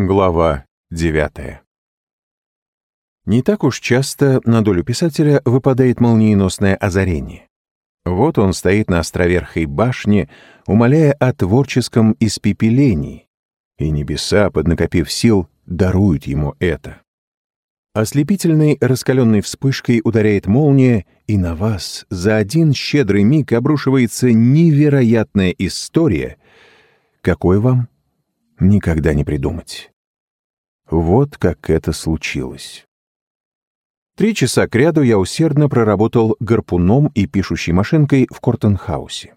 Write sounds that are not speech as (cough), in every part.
Глава 9 Не так уж часто на долю писателя выпадает молниеносное озарение. Вот он стоит на островерхой башне, умоляя о творческом испепелении, и небеса, поднакопив сил, даруют ему это. Ослепительной раскаленной вспышкой ударяет молния, и на вас за один щедрый миг обрушивается невероятная история, какой вам никогда не придумать. Вот как это случилось. Три часа кряду я усердно проработал гарпуном и пишущей машинкой в Кортенхаусе.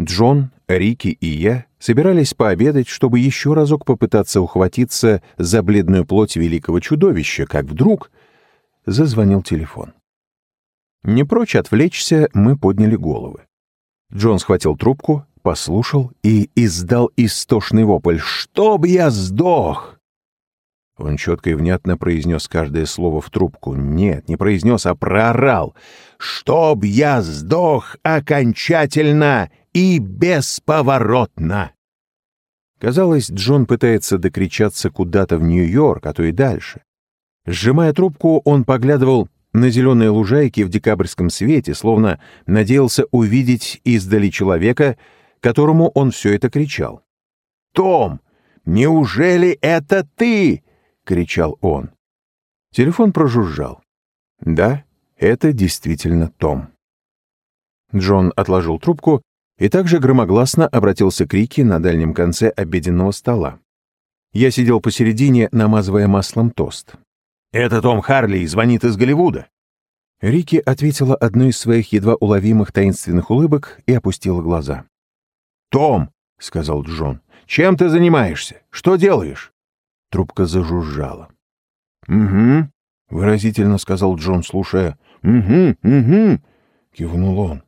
Джон, Рики и я собирались пообедать, чтобы еще разок попытаться ухватиться за бледную плоть великого чудовища, как вдруг зазвонил телефон. Не прочь отвлечься, мы подняли головы. Джон схватил трубку, послушал и издал истошный вопль «Чтоб я сдох!» Он четко и внятно произнес каждое слово в трубку. Нет, не произнес, а проорал. «Чтоб я сдох окончательно и бесповоротно!» Казалось, Джон пытается докричаться куда-то в Нью-Йорк, а то и дальше. Сжимая трубку, он поглядывал на зеленые лужайки в декабрьском свете, словно надеялся увидеть издали человека, которому он все это кричал. «Том, неужели это ты?» — кричал он. Телефон прожужжал. «Да, это действительно Том». Джон отложил трубку и также громогласно обратился к Рике на дальнем конце обеденного стола. Я сидел посередине, намазывая маслом тост. «Это Том Харли звонит из Голливуда». Рики ответила одной из своих едва уловимых таинственных улыбок и опустила глаза. «Том», — сказал Джон, — «чем ты занимаешься? Что делаешь?» Трубка зажужжала. «Угу», — выразительно сказал Джон, слушая. «Угу, угу», — кивнул он.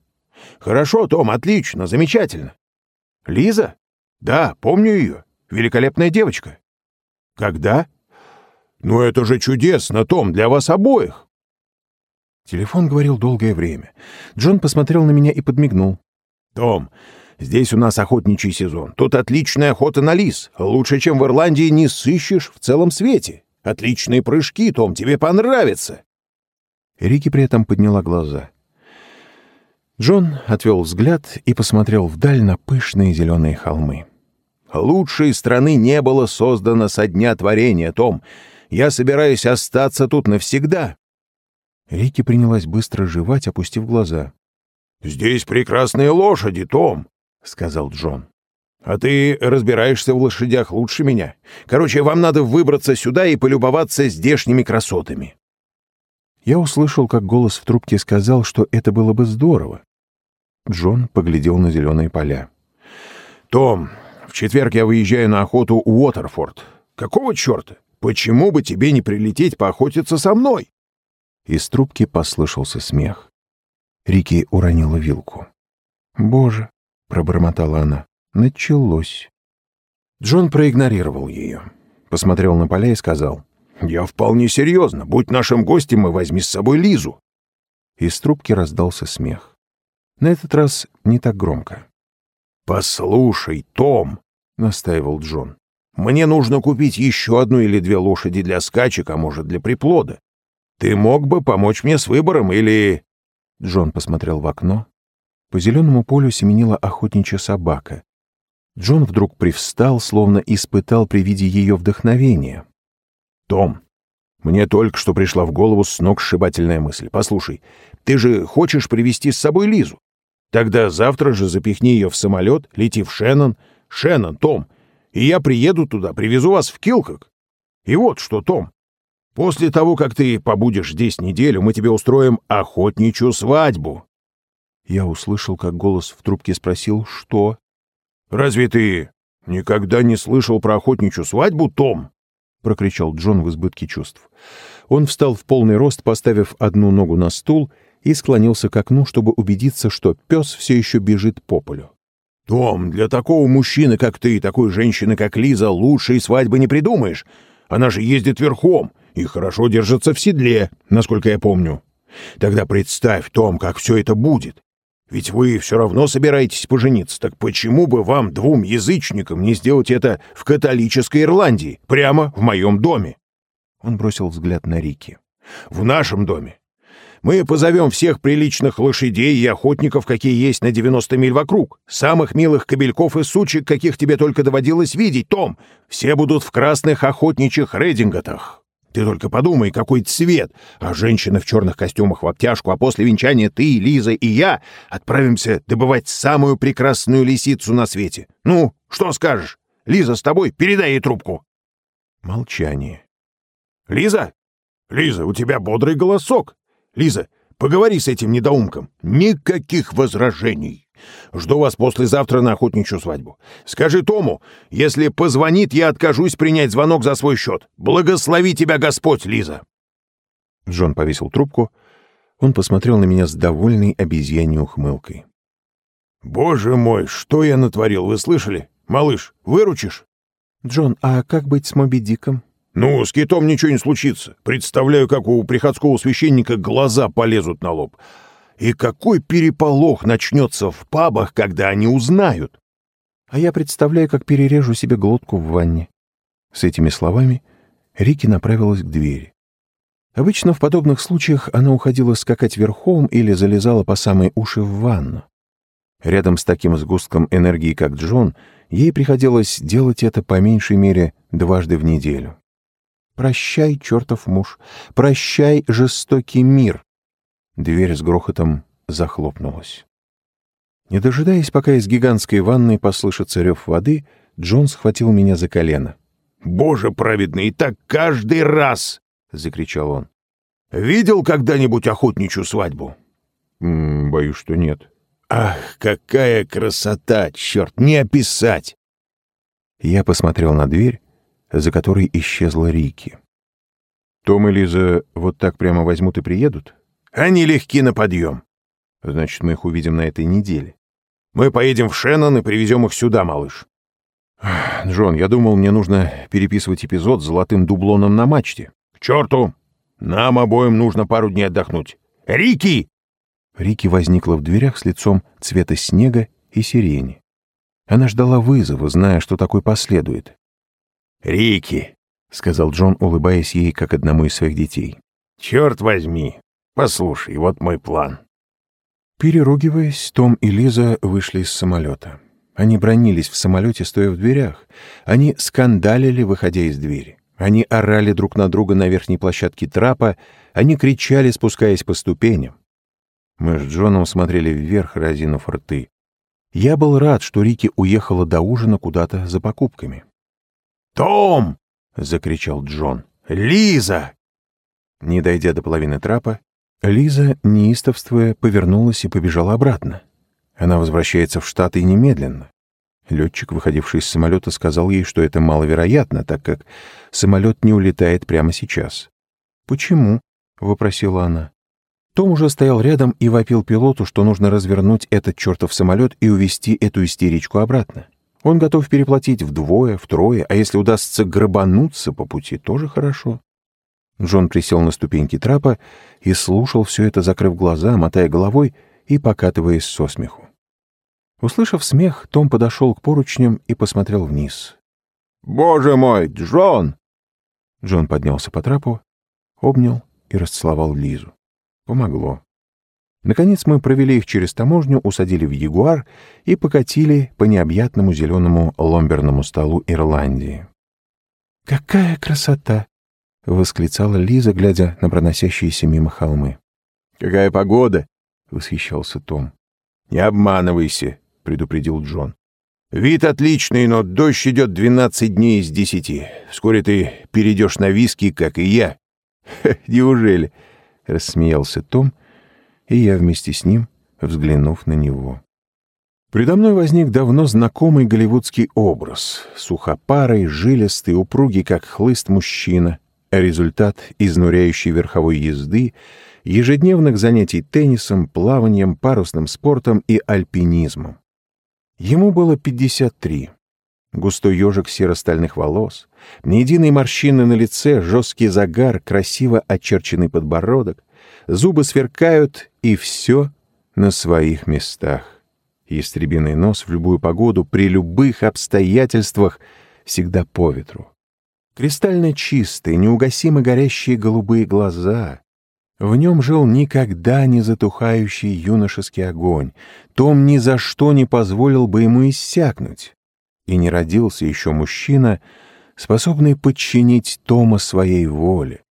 «Хорошо, Том, отлично, замечательно. Лиза? Да, помню ее. Великолепная девочка. Когда? Ну это же чудесно, Том, для вас обоих. Телефон говорил долгое время. Джон посмотрел на меня и подмигнул. «Том, здесь у нас охотничий сезон. Тут отличная охота на лис. Лучше, чем в Ирландии, не сыщешь в целом свете. Отличные прыжки, Том, тебе понравится». Рики при этом подняла глаза. Джон отвел взгляд и посмотрел вдаль на пышные зеленые холмы. «Лучшей страны не было создано со дня творения, Том. Я собираюсь остаться тут навсегда». Рики принялась быстро жевать, опустив глаза. «Здесь прекрасные лошади, Том», — сказал Джон. «А ты разбираешься в лошадях лучше меня. Короче, вам надо выбраться сюда и полюбоваться здешними красотами». Я услышал, как голос в трубке сказал, что это было бы здорово. Джон поглядел на зеленые поля. «Том, в четверг я выезжаю на охоту у Уотерфорд. Какого черта? Почему бы тебе не прилететь поохотиться со мной?» Из трубки послышался смех. Рики уронила вилку. «Боже!» — пробормотала она. «Началось». Джон проигнорировал ее. Посмотрел на поля и сказал. «Я вполне серьезно. Будь нашим гостем и возьми с собой Лизу». Из трубки раздался смех. На этот раз не так громко. «Послушай, Том», — настаивал Джон, — «мне нужно купить еще одну или две лошади для скачек, а может, для приплода. Ты мог бы помочь мне с выбором или...» Джон посмотрел в окно. По зеленому полю семенила охотничья собака. Джон вдруг привстал, словно испытал при виде ее вдохновение. «Том, мне только что пришла в голову сногсшибательная мысль. Послушай, ты же хочешь привести с собой Лизу? Тогда завтра же запихни ее в самолет, лети в Шеннон. Шеннон, Том, и я приеду туда, привезу вас в Килкок. И вот что, Том, после того, как ты побудешь здесь неделю, мы тебе устроим охотничью свадьбу. Я услышал, как голос в трубке спросил, что? «Разве ты никогда не слышал про охотничью свадьбу, Том?» — прокричал Джон в избытке чувств. Он встал в полный рост, поставив одну ногу на стул — и склонился к окну, чтобы убедиться, что пес все еще бежит по полю. «Том, для такого мужчины, как ты, и такой женщины, как Лиза, лучшей свадьбы не придумаешь. Она же ездит верхом и хорошо держится в седле, насколько я помню. Тогда представь, Том, как все это будет. Ведь вы все равно собираетесь пожениться, так почему бы вам, двум язычникам, не сделать это в католической Ирландии, прямо в моем доме?» Он бросил взгляд на Рики. «В нашем доме. Мы позовем всех приличных лошадей и охотников, какие есть на 90 миль вокруг. Самых милых кобельков и сучек, каких тебе только доводилось видеть, Том. Все будут в красных охотничьих рединготах. Ты только подумай, какой цвет. А женщины в черных костюмах в обтяжку, а после венчания ты, Лиза и я отправимся добывать самую прекрасную лисицу на свете. Ну, что скажешь? Лиза с тобой? Передай ей трубку. Молчание. Лиза? Лиза, у тебя бодрый голосок. Лиза, поговори с этим недоумком. Никаких возражений. Жду вас послезавтра на охотничью свадьбу. Скажи Тому, если позвонит, я откажусь принять звонок за свой счет. Благослови тебя Господь, Лиза!» Джон повесил трубку. Он посмотрел на меня с довольной обезьяньей ухмылкой. «Боже мой, что я натворил, вы слышали? Малыш, выручишь?» «Джон, а как быть с Моби Диком?» «Ну, с китом ничего не случится. Представляю, как у приходского священника глаза полезут на лоб. И какой переполох начнется в пабах, когда они узнают!» «А я представляю, как перережу себе глотку в ванне». С этими словами Рики направилась к двери. Обычно в подобных случаях она уходила скакать верхом или залезала по самой уши в ванну. Рядом с таким сгустком энергии, как Джон, ей приходилось делать это по меньшей мере дважды в неделю. Прощай, чертов муж, прощай, жестокий мир. Дверь с грохотом захлопнулась. Не дожидаясь, пока из гигантской ванной послышится рев воды, Джон схватил меня за колено. «Боже праведный, и так каждый раз!» — закричал он. «Видел когда-нибудь охотничью свадьбу?» М -м, «Боюсь, что нет». «Ах, какая красота! Черт, не описать!» Я посмотрел на дверь за которой исчезла Рики. «Том и Лиза вот так прямо возьмут и приедут?» «Они легки на подъем». «Значит, мы их увидим на этой неделе». «Мы поедем в Шеннон и привезем их сюда, малыш». «Джон, я думал, мне нужно переписывать эпизод с золотым дублоном на мачте». «К черту! Нам обоим нужно пару дней отдохнуть. Рики!» Рики возникла в дверях с лицом цвета снега и сирени. Она ждала вызова, зная, что такой последует. «Рики», — сказал Джон, улыбаясь ей, как одному из своих детей. «Черт возьми! Послушай, вот мой план». Переругиваясь, Том и Лиза вышли из самолета. Они бронились в самолете, стоя в дверях. Они скандалили, выходя из двери. Они орали друг на друга на верхней площадке трапа. Они кричали, спускаясь по ступеням. Мы с Джоном смотрели вверх, разинув рты. Я был рад, что Рики уехала до ужина куда-то за покупками. «Том!» — закричал Джон. «Лиза!» Не дойдя до половины трапа, Лиза, неистовствуя, повернулась и побежала обратно. Она возвращается в Штаты немедленно. Летчик, выходивший из самолета, сказал ей, что это маловероятно, так как самолет не улетает прямо сейчас. «Почему?» — вопросила она. Том уже стоял рядом и вопил пилоту, что нужно развернуть этот чертов самолет и увезти эту истеричку обратно. Он готов переплатить вдвое, втрое, а если удастся грабануться по пути, тоже хорошо. Джон присел на ступеньки трапа и слушал все это, закрыв глаза, мотая головой и покатываясь со смеху. Услышав смех, Том подошел к поручням и посмотрел вниз. «Боже мой, Джон!» Джон поднялся по трапу, обнял и расцеловал Лизу. Помогло. Наконец мы провели их через таможню, усадили в Ягуар и покатили по необъятному зеленому ломберному столу Ирландии. «Какая красота!» — восклицала Лиза, глядя на проносящиеся мимо холмы. «Какая погода!» — восхищался Том. «Не обманывайся», — предупредил Джон. «Вид отличный, но дождь идет двенадцать дней из десяти. Вскоре ты перейдешь на виски, как и я». «Неужели?» — рассмеялся Том — и я вместе с ним, взглянув на него. Предо мной возник давно знакомый голливудский образ, сухопарый, жилистый, упругий, как хлыст мужчина, результат изнуряющей верховой езды, ежедневных занятий теннисом, плаванием, парусным спортом и альпинизмом. Ему было 53. Густой ежик серо-стальных волос, ни единой морщины на лице, жесткий загар, красиво очерченный подбородок, зубы сверкают, и все на своих местах. Ястребиный нос в любую погоду, при любых обстоятельствах, всегда по ветру. Кристально чистые, неугасимо горящие голубые глаза. В нем жил никогда не затухающий юношеский огонь. Том ни за что не позволил бы ему иссякнуть. И не родился еще мужчина, способный подчинить Тома своей воле,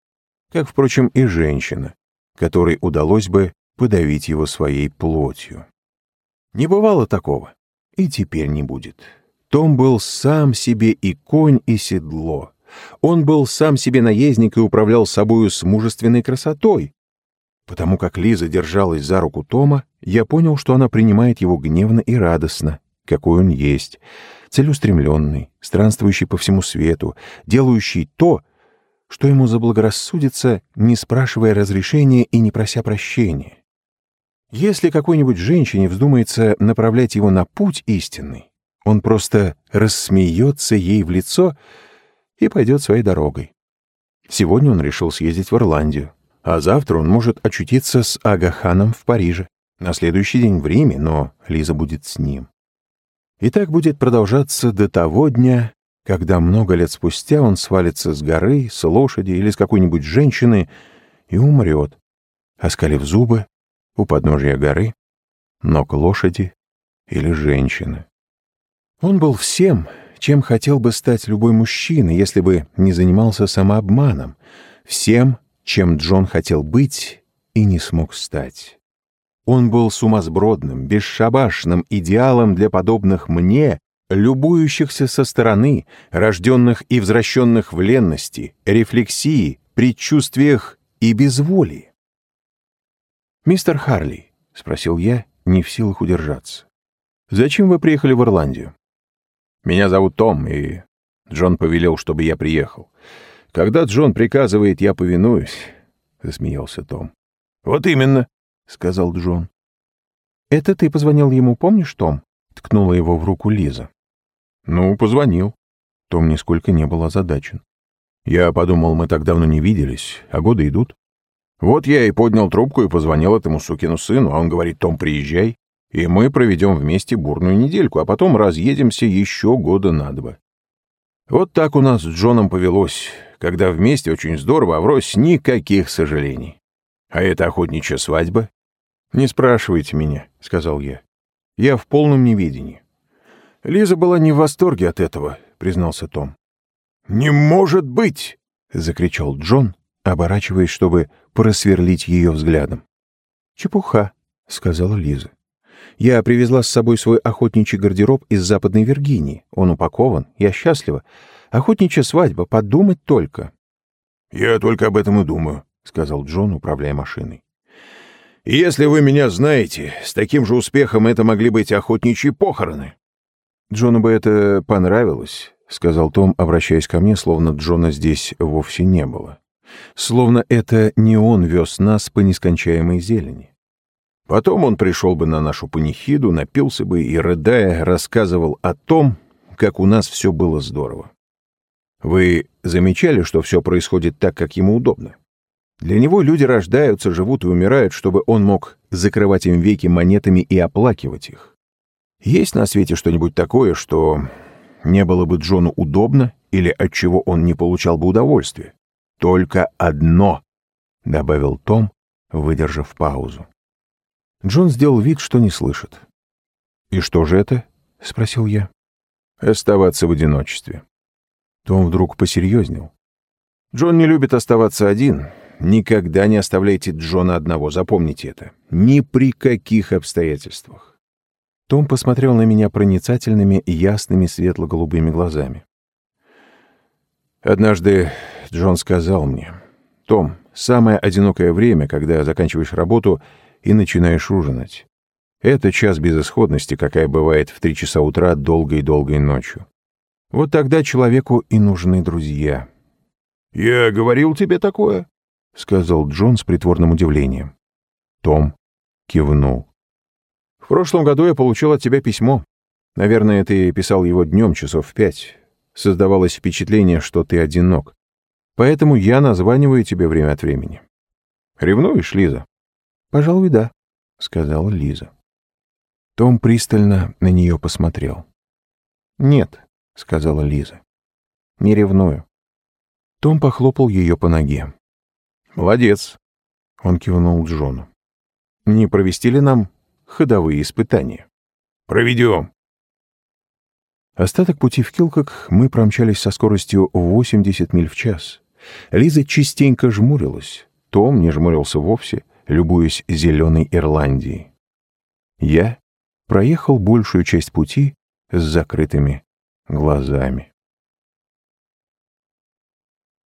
как, впрочем, и женщина, которой удалось бы подавить его своей плотью. Не бывало такого, и теперь не будет. Том был сам себе и конь, и седло. Он был сам себе наездник и управлял собою с мужественной красотой. Потому как Лиза держалась за руку Тома, я понял, что она принимает его гневно и радостно, какой он есть, целеустремленный, странствующий по всему свету, делающий то, что ему заблагорассудится, не спрашивая разрешения и не прося прощения. Если какой-нибудь женщине вздумается направлять его на путь истинный, он просто рассмеется ей в лицо — и пойдет своей дорогой. Сегодня он решил съездить в Ирландию, а завтра он может очутиться с Агаханом в Париже, на следующий день в Риме, но Лиза будет с ним. И так будет продолжаться до того дня, когда много лет спустя он свалится с горы, с лошади или с какой-нибудь женщины и умрет, оскалив зубы у подножия горы, ног лошади или женщины. Он был всем, чем хотел бы стать любой мужчина, если бы не занимался самообманом, всем, чем Джон хотел быть и не смог стать. Он был сумасбродным, бесшабашным идеалом для подобных мне, любующихся со стороны, рожденных и возвращенных в ленности, рефлексии, предчувствиях и безволии. «Мистер Харли», — спросил я, не в силах удержаться, — «зачем вы приехали в Ирландию?» Меня зовут Том, и Джон повелел, чтобы я приехал. Когда Джон приказывает, я повинуюсь, — засмеялся Том. — Вот именно, — сказал Джон. — Это ты позвонил ему, помнишь, Том? — ткнула его в руку Лиза. — Ну, позвонил. Том нисколько не был озадачен. Я подумал, мы так давно не виделись, а годы идут. Вот я и поднял трубку и позвонил этому сукину сыну, а он говорит, Том, приезжай и мы проведем вместе бурную недельку, а потом разъедемся еще года на два. Вот так у нас с Джоном повелось, когда вместе очень здорово, а врозь никаких сожалений. А это охотничья свадьба? Не спрашивайте меня, — сказал я. Я в полном неведении. Лиза была не в восторге от этого, — признался Том. «Не может быть!» — закричал Джон, оборачиваясь, чтобы просверлить ее взглядом. «Чепуха», — сказала Лиза. Я привезла с собой свой охотничий гардероб из Западной Виргинии. Он упакован, я счастлива. Охотничья свадьба, подумать только. — Я только об этом и думаю, — сказал Джон, управляя машиной. — Если вы меня знаете, с таким же успехом это могли быть охотничьи похороны. — Джону бы это понравилось, — сказал Том, обращаясь ко мне, словно Джона здесь вовсе не было. Словно это не он вез нас по нескончаемой зелени. Потом он пришел бы на нашу панихиду, напился бы и, рыдая, рассказывал о том, как у нас все было здорово. Вы замечали, что все происходит так, как ему удобно? Для него люди рождаются, живут и умирают, чтобы он мог закрывать им веки монетами и оплакивать их. Есть на свете что-нибудь такое, что не было бы Джону удобно или от чего он не получал бы удовольствия? Только одно, — добавил Том, выдержав паузу. Джон сделал вид, что не слышит. «И что же это?» — спросил я. «Оставаться в одиночестве». Том вдруг посерьезнел. «Джон не любит оставаться один. Никогда не оставляйте Джона одного, запомните это. Ни при каких обстоятельствах». Том посмотрел на меня проницательными, ясными, светло-голубыми глазами. Однажды Джон сказал мне, «Том, самое одинокое время, когда заканчиваешь работу — и начинаешь ужинать. Это час безысходности, какая бывает в три часа утра долгой-долгой ночью. Вот тогда человеку и нужны друзья. «Я говорил тебе такое?» — сказал Джон с притворным удивлением. Том кивнул. «В прошлом году я получил от тебя письмо. Наверное, ты писал его днем часов в пять. Создавалось впечатление, что ты одинок. Поэтому я названиваю тебе время от времени. Ревнуешь, Лиза?» «Пожалуй, да». — сказала Лиза. Том пристально на нее посмотрел. «Нет», — сказала Лиза. «Не ревную». Том похлопал ее по ноге. «Молодец», — он кивнул Джону. «Не провести ли нам ходовые испытания?» «Проведем», Остаток пути в Килкок мы промчались со скоростью 80 миль в час. Лиза частенько жмурилась. Том не жмурился вовсе, любуясь зеленой Ирландией. Я проехал большую часть пути с закрытыми глазами.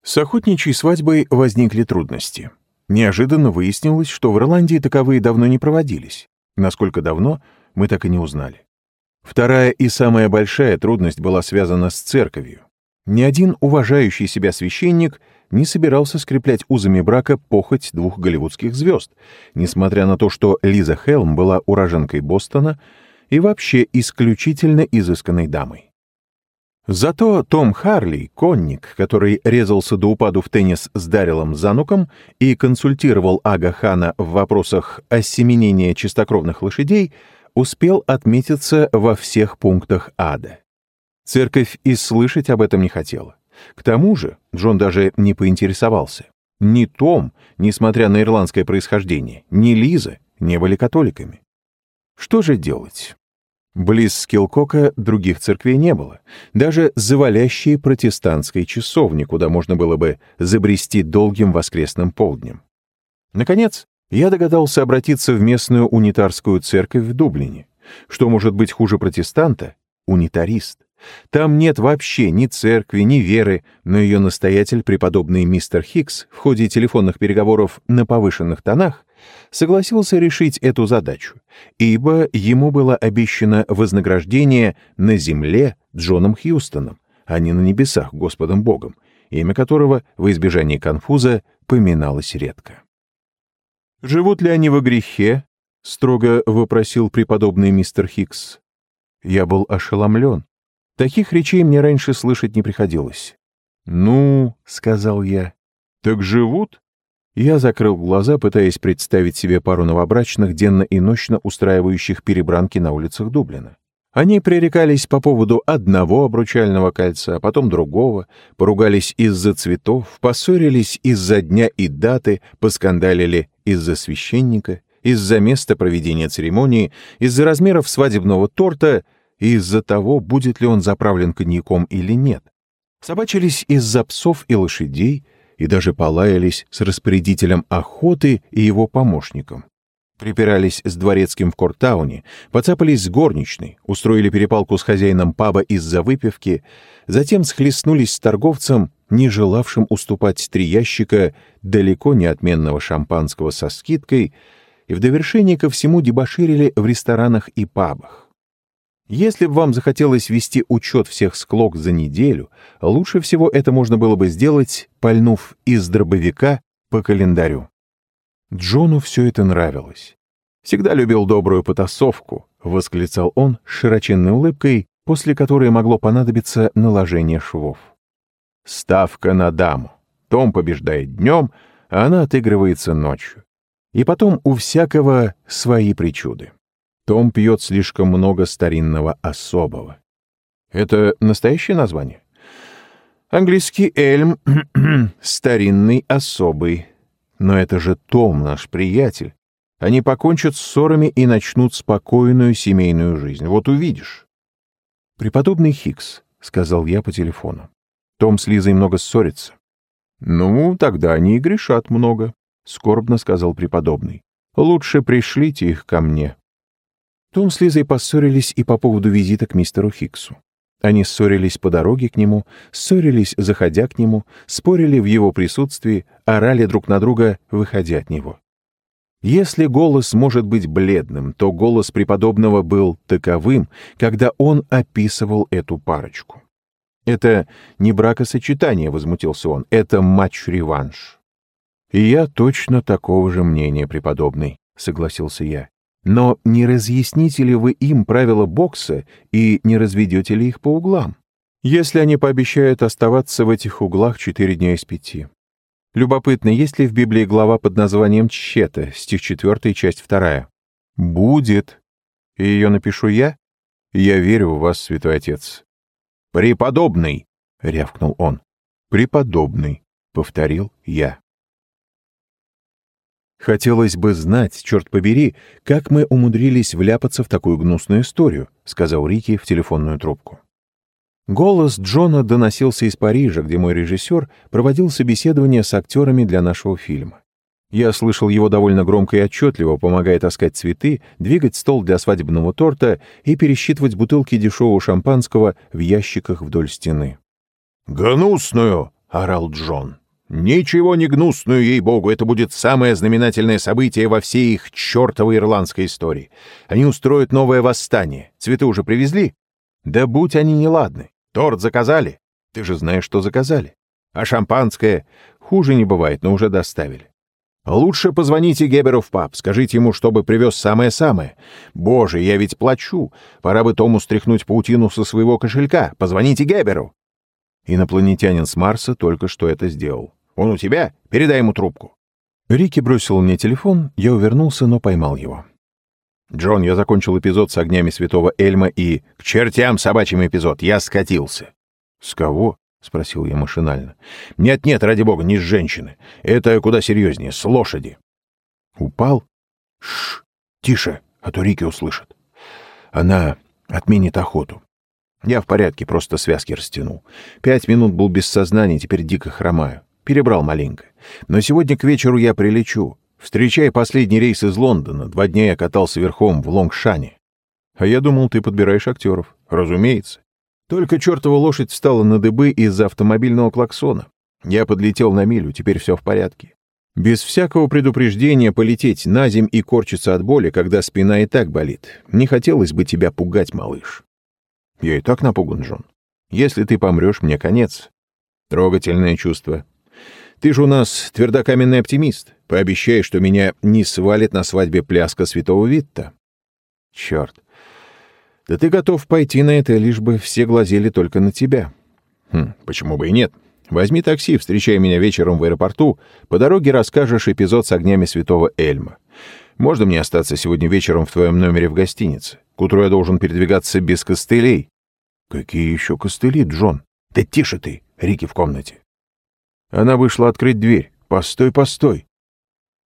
С охотничьей свадьбой возникли трудности. Неожиданно выяснилось, что в Ирландии таковые давно не проводились. Насколько давно, мы так и не узнали. Вторая и самая большая трудность была связана с церковью. Ни один уважающий себя священник не собирался скреплять узами брака похоть двух голливудских звезд, несмотря на то, что Лиза Хелм была уроженкой Бостона и вообще исключительно изысканной дамой. Зато Том Харли, конник, который резался до упаду в теннис с Дарилом Зануком и консультировал Ага Хана в вопросах осеменения чистокровных лошадей, успел отметиться во всех пунктах ада. Церковь и слышать об этом не хотела. К тому же Джон даже не поинтересовался. Ни Том, несмотря на ирландское происхождение, ни Лиза не были католиками. Что же делать? Близ Скилкока других церквей не было, даже завалящей протестантской часовни, куда можно было бы забрести долгим воскресным полднем. Наконец, я догадался обратиться в местную унитарскую церковь в Дублине. Что может быть хуже протестанта? Унитарист. Там нет вообще ни церкви, ни веры, но ее настоятель, преподобный мистер Хикс, в ходе телефонных переговоров на повышенных тонах, согласился решить эту задачу, ибо ему было обещано вознаграждение на земле Джоном Хьюстоном, а не на небесах Господом Богом, имя которого в избежании конфуза поминалось редко. «Живут ли они во грехе?» — строго вопросил преподобный мистер Хикс. Я был ошеломлен. Таких речей мне раньше слышать не приходилось. «Ну», — сказал я, — «так живут?» Я закрыл глаза, пытаясь представить себе пару новобрачных, денно и ночно устраивающих перебранки на улицах Дублина. Они пререкались по поводу одного обручального кольца, потом другого, поругались из-за цветов, поссорились из-за дня и даты, поскандалили из-за священника, из-за места проведения церемонии, из-за размеров свадебного торта и из-за того, будет ли он заправлен коньяком или нет. Собачились из-за псов и лошадей и даже полаялись с распорядителем охоты и его помощником. Припирались с дворецким в Кортауне, поцапались с горничной, устроили перепалку с хозяином паба из-за выпивки, затем схлестнулись с торговцем, не желавшим уступать три ящика далеко не отменного шампанского со скидкой, и в довершение ко всему дебоширили в ресторанах и пабах. Если бы вам захотелось вести учет всех склок за неделю, лучше всего это можно было бы сделать, пальнув из дробовика по календарю. Джону все это нравилось. «Всегда любил добрую потасовку», — восклицал он широченной улыбкой, после которой могло понадобиться наложение швов. «Ставка на даму. Том побеждает днем, а она отыгрывается ночью. И потом у всякого свои причуды. Том пьет слишком много старинного особого. Это настоящее название? Английский эльм, (clears throat) старинный особый, но это же Том, наш приятель. Они покончат с ссорами и начнут спокойную семейную жизнь. Вот увидишь. Преподобный Хикс, — сказал я по телефону. Том с Лизой много ссорится. Ну, тогда они и грешат много, — скорбно сказал преподобный. Лучше пришлите их ко мне. Том с Лизой поссорились и по поводу визита к мистеру Хиксу. Они ссорились по дороге к нему, ссорились, заходя к нему, спорили в его присутствии, орали друг на друга, выходя от него. Если голос может быть бледным, то голос преподобного был таковым, когда он описывал эту парочку. «Это не бракосочетание», — возмутился он, — «это матч-реванш». «И я точно такого же мнения, преподобный», — согласился я. Но не разъясните ли вы им правила бокса и не разведете ли их по углам, если они пообещают оставаться в этих углах четыре дня из пяти? Любопытно, есть ли в Библии глава под названием «Чета», стих 4, часть 2? Будет. И ее напишу я? Я верю в вас, святой отец. Преподобный, рявкнул он. Преподобный, повторил я. Хотелось бы знать, черт побери, как мы умудрились вляпаться в такую гнусную историю, сказал Рики в телефонную трубку. Голос Джона доносился из Парижа, где мой режиссер проводил собеседование с актерами для нашего фильма. Я слышал его довольно громко и отчетливо, помогая таскать цветы, двигать стол для свадебного торта и пересчитывать бутылки дешевого шампанского в ящиках вдоль стены. «Гнусную!» — орал Джон. «Ничего не гнусную, ей-богу, это будет самое знаменательное событие во всей их чертовой ирландской истории. Они устроят новое восстание. Цветы уже привезли? Да будь они неладны. Торт заказали? Ты же знаешь, что заказали. А шампанское? Хуже не бывает, но уже доставили. Лучше позвоните Геберу в паб, скажите ему, чтобы привез самое-самое. Боже, я ведь плачу. Пора бы Тому стряхнуть паутину со своего кошелька. Позвоните Геберу. Инопланетянин с Марса только что это сделал. Он у тебя? Передай ему трубку. Рики бросил мне телефон, я увернулся, но поймал его. «Джон, я закончил эпизод с огнями святого Эльма и... К чертям собачьим эпизод! Я скатился!» «С кого?» — спросил я машинально. «Нет-нет, ради бога, не с женщины. Это куда серьезнее, с лошади». «Упал?» «Шш, тише, а то Рики услышит. Она отменит охоту. Я в порядке, просто связки растянул. Пять минут был без сознания, теперь дико хромаю. Перебрал маленько. Но сегодня к вечеру я прилечу. Встречай последний рейс из Лондона. Два дня я катался верхом в Лонгшане. А я думал, ты подбираешь актеров. Разумеется. Только чертова лошадь встала на дыбы из-за автомобильного клаксона. Я подлетел на милю, теперь все в порядке. Без всякого предупреждения полететь на земь и корчиться от боли, когда спина и так болит. Не хотелось бы тебя пугать, малыш. Я и так напуган, Джон. Если ты помрешь, мне конец. Трогательное чувство. Ты же у нас твердокаменный оптимист. Пообещай, что меня не свалит на свадьбе пляска святого Витта. Черт. Да ты готов пойти на это, лишь бы все глазели только на тебя. Хм, почему бы и нет? Возьми такси, встречай меня вечером в аэропорту, по дороге расскажешь эпизод с огнями святого Эльма. Можно мне остаться сегодня вечером в твоем номере в гостинице? К утру я должен передвигаться без костылей. Какие еще костыли, Джон? Да тише ты, Рики в комнате. Она вышла открыть дверь. Постой, постой.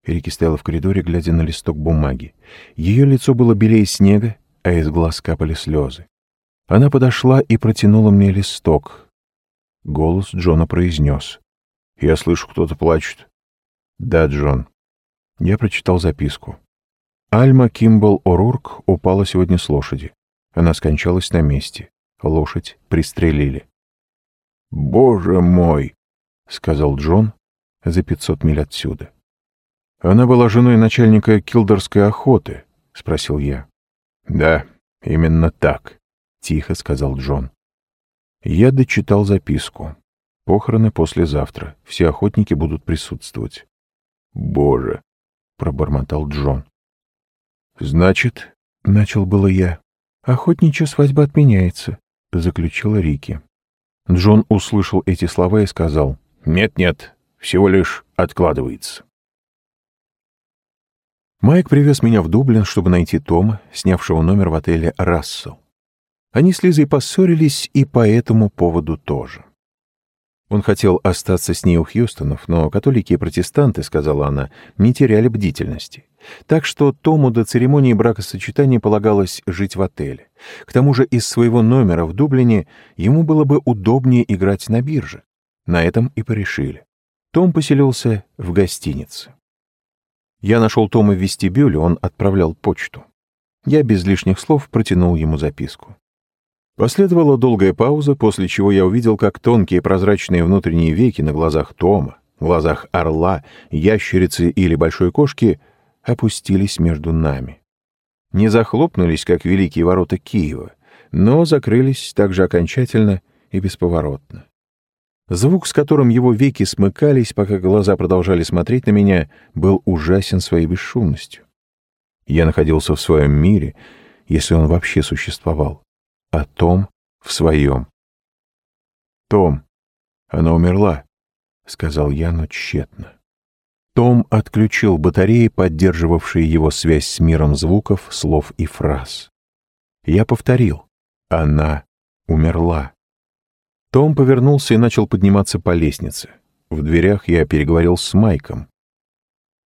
Рики стояла в коридоре, глядя на листок бумаги. Ее лицо было белее снега, а из глаз капали слезы. Она подошла и протянула мне листок. Голос Джона произнес. «Я слышу, кто-то плачет». «Да, Джон». Я прочитал записку. Альма Кимбл О'Рурк упала сегодня с лошади. Она скончалась на месте. Лошадь пристрелили. «Боже мой!» — сказал Джон за пятьсот миль отсюда. «Она была женой начальника килдорской охоты?» — спросил я. «Да, именно так», — тихо сказал Джон. Я дочитал записку. Похороны послезавтра. Все охотники будут присутствовать. «Боже!» — пробормотал Джон. «Значит, — начал было я, — охотничья свадьба отменяется», — заключила Рики. Джон услышал эти слова и сказал, «Нет-нет, всего лишь откладывается». Майк привез меня в Дублин, чтобы найти Тома, снявшего номер в отеле «Рассел». Они с Лизой поссорились и по этому поводу тоже. Он хотел остаться с ней у Хьюстонов, но католики и протестанты, сказала она, не теряли бдительности. Так что Тому до церемонии бракосочетания полагалось жить в отеле. К тому же из своего номера в Дублине ему было бы удобнее играть на бирже. На этом и порешили. Том поселился в гостинице. Я нашел Тома в вестибюле, он отправлял почту. Я без лишних слов протянул ему записку. Последовала долгая пауза, после чего я увидел, как тонкие прозрачные внутренние веки на глазах Тома, глазах орла, ящерицы или большой кошки опустились между нами. Не захлопнулись, как великие ворота Киева, но закрылись также окончательно и бесповоротно. Звук, с которым его веки смыкались, пока глаза продолжали смотреть на меня, был ужасен своей бесшумностью. Я находился в своем мире, если он вообще существовал, а Том — в своем. «Том, она умерла», — сказал я, но тщетно. Том отключил батареи, поддерживавшие его связь с миром звуков, слов и фраз. Я повторил. Она умерла. Том повернулся и начал подниматься по лестнице. В дверях я переговорил с Майком.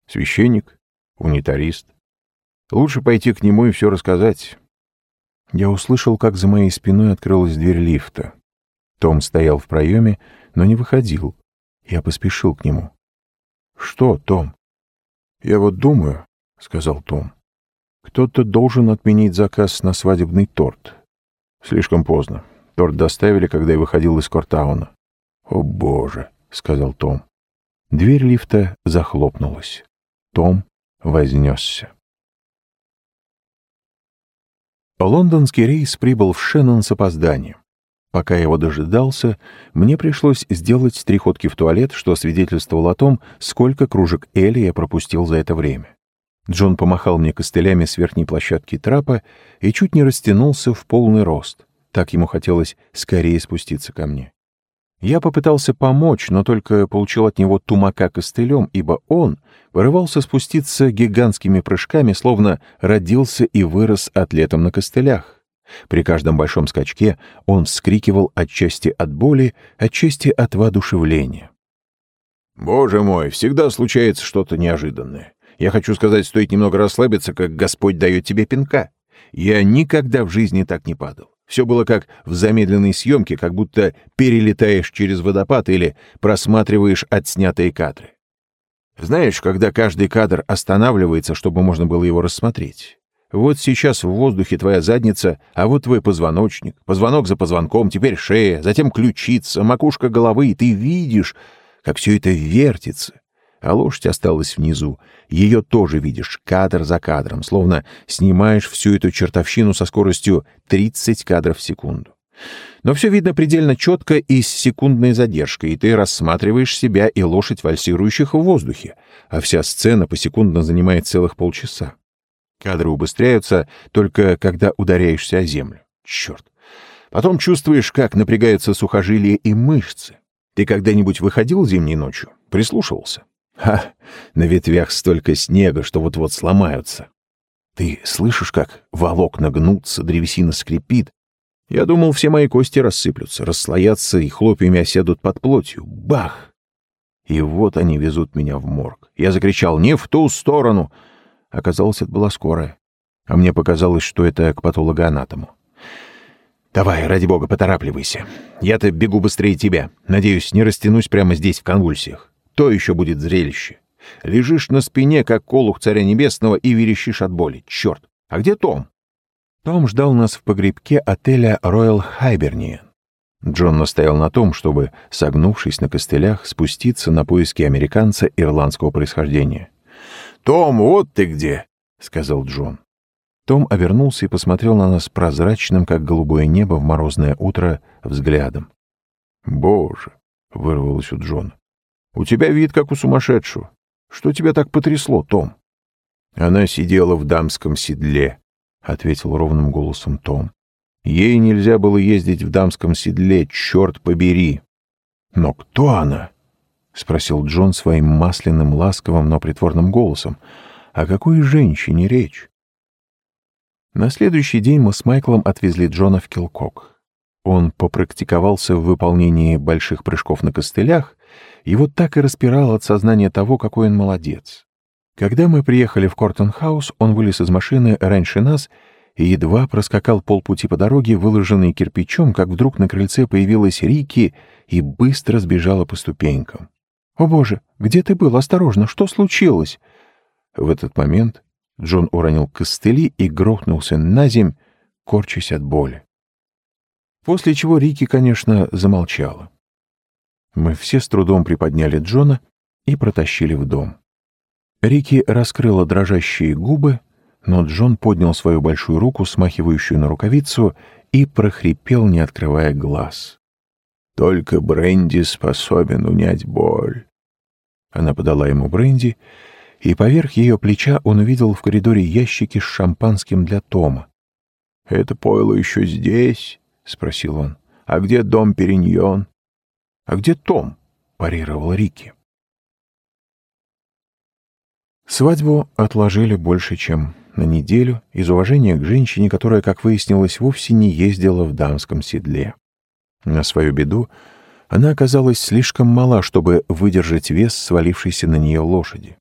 Священник, унитарист. Лучше пойти к нему и все рассказать. Я услышал, как за моей спиной открылась дверь лифта. Том стоял в проеме, но не выходил. Я поспешил к нему. «Что, Том?» «Я вот думаю», — сказал Том. «Кто-то должен отменить заказ на свадебный торт. Слишком поздно. Торт доставили, когда я выходил из Кортауна». «О, боже», — сказал Том. Дверь лифта захлопнулась. Том вознесся. Лондонский рейс прибыл в Шеннон с опозданием. Пока я его дожидался, мне пришлось сделать три ходки в туалет, что свидетельствовало о том, сколько кружек Эли я пропустил за это время. Джон помахал мне костылями с верхней площадки трапа и чуть не растянулся в полный рост. Так ему хотелось скорее спуститься ко мне. Я попытался помочь, но только получил от него тумака костылем, ибо он вырывался спуститься гигантскими прыжками, словно родился и вырос атлетом на костылях. При каждом большом скачке он вскрикивал отчасти от боли, отчасти от воодушевления. «Боже мой, всегда случается что-то неожиданное. Я хочу сказать, стоит немного расслабиться, как Господь дает тебе пинка. Я никогда в жизни так не падал. Все было как в замедленной съемке, как будто перелетаешь через водопад или просматриваешь отснятые кадры. Знаешь, когда каждый кадр останавливается, чтобы можно было его рассмотреть. Вот сейчас в воздухе твоя задница, а вот твой позвоночник, позвонок за позвонком, теперь шея, затем ключица, макушка головы, и ты видишь, как все это вертится, а лошадь осталась внизу. Ее тоже видишь, кадр за кадром, словно снимаешь всю эту чертовщину со скоростью 30 кадров в секунду. Но все видно предельно четко и с секундной задержкой, и ты рассматриваешь себя и лошадь, вальсирующих в воздухе, а вся сцена посекундно занимает целых полчаса. Кадры убыстряются только когда ударяешься о землю. Черт! Потом чувствуешь, как напрягаются сухожилия и мышцы. Ты когда-нибудь выходил зимней ночью? Прислушивался? Ха, на ветвях столько снега, что вот-вот сломаются. Ты слышишь, как волокна гнутся, древесина скрипит? Я думал, все мои кости рассыплются, расслоятся и хлопьями осядут под плотью. Бах! И вот они везут меня в морг. Я закричал «Не в ту сторону!» Оказалось, это была скорая. А мне показалось, что это к патологоанатому. «Давай, ради бога, поторапливайся. Я-то бегу быстрее тебя. Надеюсь, не растянусь прямо здесь в конвульсиях. То еще будет зрелище. Лежишь на спине, как колух царя небесного, и верещишь от боли. Черт! А где Том? Том ждал нас в погребке отеля Royal Hibernian. Джон настоял на том, чтобы, согнувшись на костылях, спуститься на поиски американца ирландского происхождения. «Том, вот ты где!» — сказал Джон. Том обернулся и посмотрел на нас прозрачным, как голубое небо в морозное утро, взглядом. «Боже!» — вырвалось у Джона. У тебя вид как у сумасшедшего. Что тебя так потрясло, Том? Она сидела в дамском седле, ответил ровным голосом Том. Ей нельзя было ездить в дамском седле, черт побери. Но кто она? спросил Джон своим масляным, ласковым, но притворным голосом. О какой женщине речь? На следующий день мы с Майклом отвезли Джона в Килкок. Он попрактиковался в выполнении больших прыжков на костылях его так и распирало от сознания того, какой он молодец. Когда мы приехали в Кортон-хаус, он вылез из машины раньше нас и едва проскакал полпути по дороге, выложенной кирпичом, как вдруг на крыльце появилась Рики и быстро сбежала по ступенькам. «О боже, где ты был? Осторожно, что случилось?» В этот момент Джон уронил костыли и грохнулся на земь, корчась от боли. После чего Рики, конечно, замолчала. Мы все с трудом приподняли Джона и протащили в дом. Рики раскрыла дрожащие губы, но Джон поднял свою большую руку, смахивающую на рукавицу, и прохрипел, не открывая глаз. «Только бренди способен унять боль». Она подала ему бренди, и поверх ее плеча он увидел в коридоре ящики с шампанским для Тома. «Это пойло еще здесь?» — спросил он. «А где дом Периньон?» «А где Том?» — парировал Рики. Свадьбу отложили больше, чем на неделю из уважения к женщине, которая, как выяснилось, вовсе не ездила в дамском седле. На свою беду она оказалась слишком мала, чтобы выдержать вес свалившейся на нее лошади.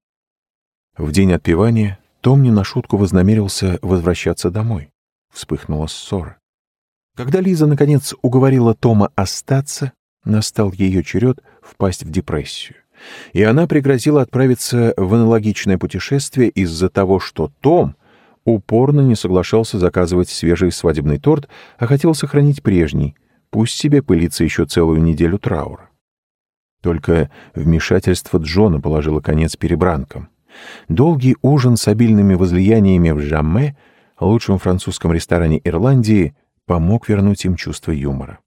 В день отпевания том не на шутку вознамерился возвращаться домой. Вспыхнула ссора. Когда Лиза, наконец, уговорила Тома остаться, настал ее черед впасть в депрессию. И она пригрозила отправиться в аналогичное путешествие из-за того, что Том упорно не соглашался заказывать свежий свадебный торт, а хотел сохранить прежний, пусть себе пылится еще целую неделю траура. Только вмешательство Джона положило конец перебранкам. Долгий ужин с обильными возлияниями в Жамме, лучшем французском ресторане Ирландии, помог вернуть им чувство юмора.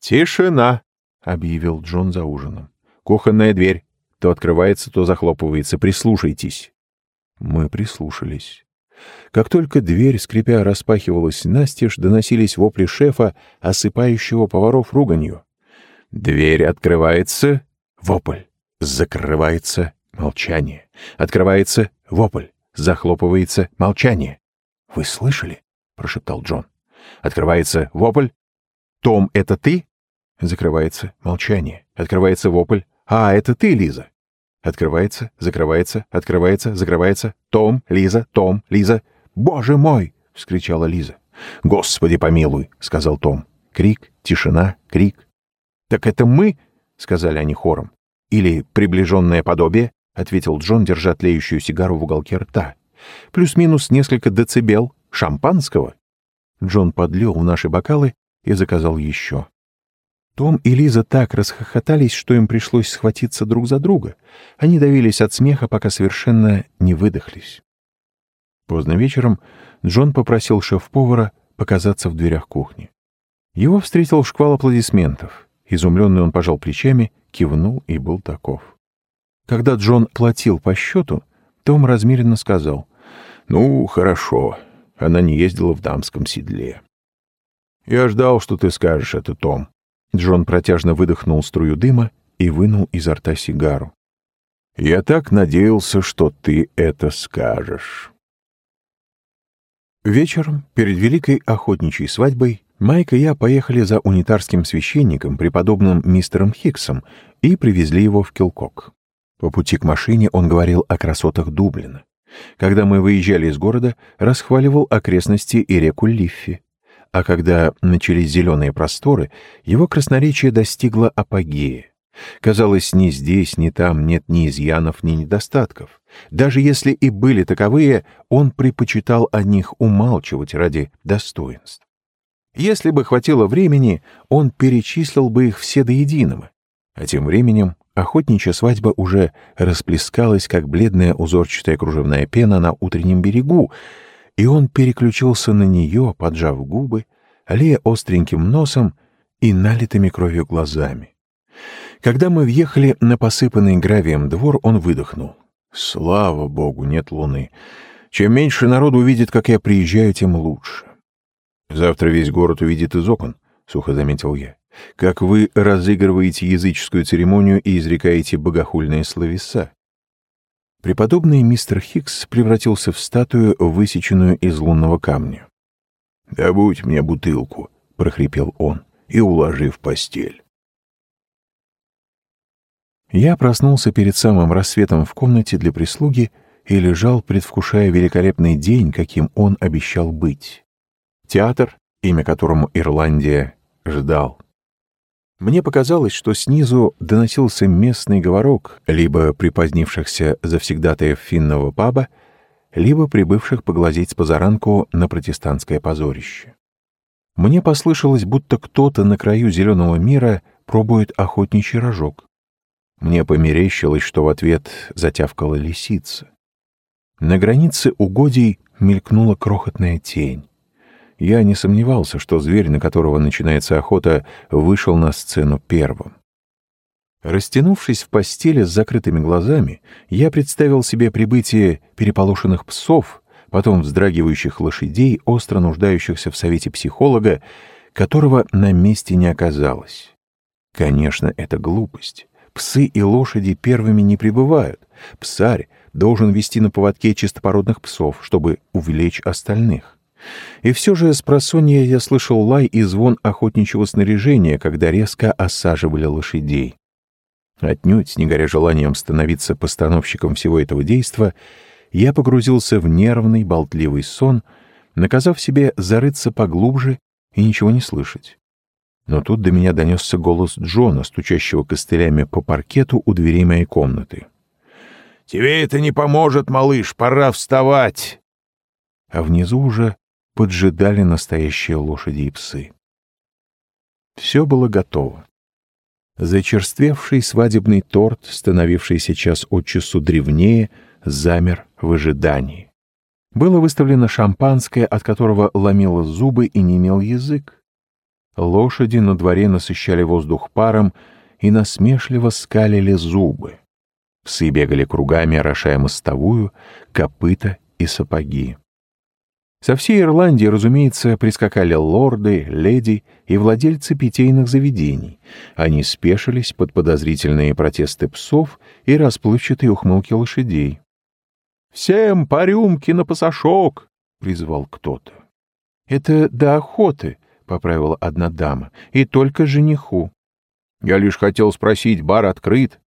«Тишина!» — объявил Джон за ужином. «Кухонная дверь. То открывается, то захлопывается. Прислушайтесь». Мы прислушались. Как только дверь, скрипя, распахивалась настежь, доносились вопли шефа, осыпающего поваров руганью. «Дверь открывается!» — вопль. «Закрывается!» — молчание. «Открывается!» — вопль. Захлопывается молчание. «Вы слышали?» — прошептал Джон. Открывается вопль. «Том, это ты?» Закрывается молчание. Открывается вопль. «А, это ты, Лиза?» Открывается, закрывается, открывается, закрывается. «Том, Лиза, Том, Лиза!» «Боже мой!» — вскричала Лиза. «Господи помилуй!» — сказал Том. Крик, тишина, крик. «Так это мы?» — сказали они хором. «Или приближенное подобие?» — ответил Джон, держа тлеющую сигару в уголке рта. «Плюс-минус несколько децибел шампанского». Джон подлил в наши бокалы и заказал еще. Том и Лиза так расхохотались, что им пришлось схватиться друг за друга. Они давились от смеха, пока совершенно не выдохлись. Поздно вечером Джон попросил шеф-повара показаться в дверях кухни. Его встретил шквал аплодисментов. Изумленный он пожал плечами, кивнул и был таков. Когда Джон платил по счету, Том размеренно сказал, «Ну, хорошо, она не ездила в дамском седле». «Я ждал, что ты скажешь это, Том», Джон протяжно выдохнул струю дыма и вынул изо рта сигару. «Я так надеялся, что ты это скажешь». Вечером, перед великой охотничьей свадьбой, Майк и я поехали за унитарским священником, преподобным мистером Хиксом, и привезли его в Килкок. По пути к машине он говорил о красотах Дублина. Когда мы выезжали из города, расхваливал окрестности и реку Лиффи а когда начались зеленые просторы, его красноречие достигло апогея. Казалось, ни здесь, ни там нет ни изъянов, ни недостатков. Даже если и были таковые, он предпочитал о них умалчивать ради достоинств. Если бы хватило времени, он перечислил бы их все до единого. А тем временем охотничья свадьба уже расплескалась, как бледная узорчатая кружевная пена на утреннем берегу, и он переключился на нее, поджав губы, аллея остреньким носом и налитыми кровью глазами. Когда мы въехали на посыпанный гравием двор, он выдохнул. «Слава богу, нет луны. Чем меньше народу увидит, как я приезжаю, тем лучше». «Завтра весь город увидит из окон», — сухо заметил я. «Как вы разыгрываете языческую церемонию и изрекаете богохульные словеса. Преподобный мистер Хикс превратился в статую, высеченную из лунного камня. «Добудь мне бутылку», — прохрипел он, — «и уложи в постель». Я проснулся перед самым рассветом в комнате для прислуги и лежал, предвкушая великолепный день, каким он обещал быть. Театр, имя которому Ирландия, ждал. Мне показалось, что снизу доносился местный говорок либо припозднившихся завсегдатаев финного паба, либо прибывших поглазеть с позаранку на протестантское позорище. Мне послышалось, будто кто-то на краю зеленого мира пробует охотничий рожок. Мне померещилось, что в ответ затявкала лисица. На границе угодий мелькнула крохотная тень. Я не сомневался, что зверь, на которого начинается охота, вышел на сцену первым. Растянувшись в постели с закрытыми глазами, я представил себе прибытие переполошенных псов, потом вздрагивающих лошадей, остро нуждающихся в совете психолога, которого на месте не оказалось. Конечно, это глупость. Псы и лошади первыми не прибывают. Псарь должен вести на поводке чистопородных псов, чтобы увлечь остальных. И все же с просонья я слышал лай и звон охотничьего снаряжения, когда резко осаживали лошадей. Отнюдь, не горя желанием становиться постановщиком всего этого действа, я погрузился в нервный, болтливый сон, наказав себе зарыться поглубже и ничего не слышать. Но тут до меня донесся голос Джона, стучащего костылями по паркету у дверей моей комнаты. «Тебе это не поможет, малыш, пора вставать!» А внизу уже поджидали настоящие лошади и псы. Все было готово. Зачерствевший свадебный торт, становившийся час от часу древнее, замер в ожидании. Было выставлено шампанское, от которого ломило зубы и не имел язык. Лошади на дворе насыщали воздух паром и насмешливо скалили зубы. Псы бегали кругами, орошая мостовую, копыта и сапоги. Со всей Ирландии, разумеется, прискакали лорды, леди и владельцы питейных заведений. Они спешились под подозрительные протесты псов и расплывчатые ухмылки лошадей. «Всем по рюмке на пасашок!» — призвал кто-то. «Это до охоты», — поправила одна дама, — «и только жениху». «Я лишь хотел спросить, бар открыт?»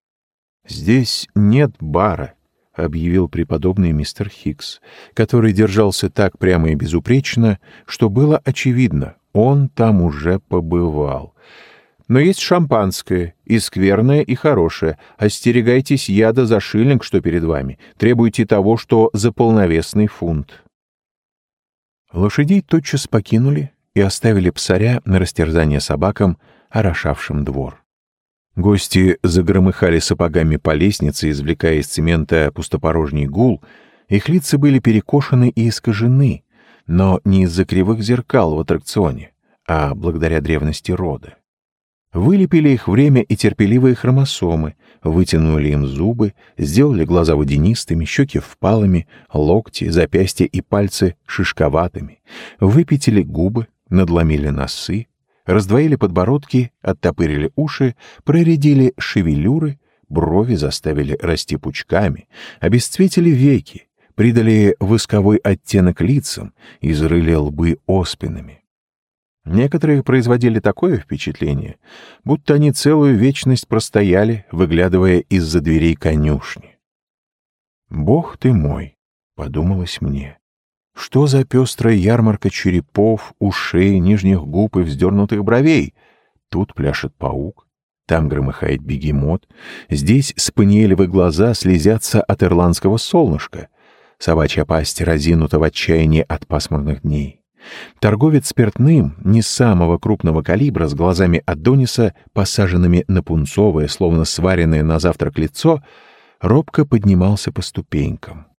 «Здесь нет бара», — объявил преподобный мистер Хикс, который держался так прямо и безупречно, что было очевидно, он там уже побывал. Но есть шампанское, и скверное, и хорошее. Остерегайтесь яда за шиллинг, что перед вами. Требуйте того, что за полновесный фунт. Лошадей тотчас покинули и оставили псаря на растерзание собакам, орошавшим двор. Гости загромыхали сапогами по лестнице, извлекая из цемента пустопорожний гул, их лица были перекошены и искажены, но не из-за кривых зеркал в аттракционе, а благодаря древности рода. Вылепили их время и терпеливые хромосомы, вытянули им зубы, сделали глаза водянистыми, щеки впалыми, локти, запястья и пальцы шишковатыми, выпятили губы, надломили носы, раздвоили подбородки, оттопырили уши, проредили шевелюры, брови заставили расти пучками, обесцветили веки, придали восковой оттенок лицам, изрыли лбы оспинами. Некоторые производили такое впечатление, будто они целую вечность простояли, выглядывая из-за дверей конюшни. «Бог ты мой!» — подумалось мне. Что за пестрая ярмарка черепов, ушей, нижних губ и вздернутых бровей? Тут пляшет паук, там громыхает бегемот, здесь спаниелевые глаза слезятся от ирландского солнышка, собачья пасть разинута в отчаянии от пасмурных дней. Торговец спиртным, не самого крупного калибра, с глазами Адониса, посаженными на пунцовое, словно сваренное на завтрак лицо, робко поднимался по ступенькам.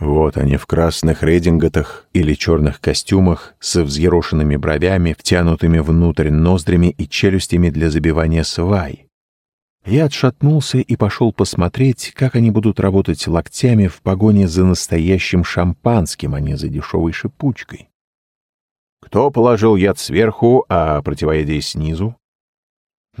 Вот они в красных рединготах или черных костюмах со взъерошенными бровями, втянутыми внутрь ноздрями и челюстями для забивания свай. Я отшатнулся и пошел посмотреть, как они будут работать локтями в погоне за настоящим шампанским, а не за дешевой шипучкой. Кто положил яд сверху, а противоядие снизу?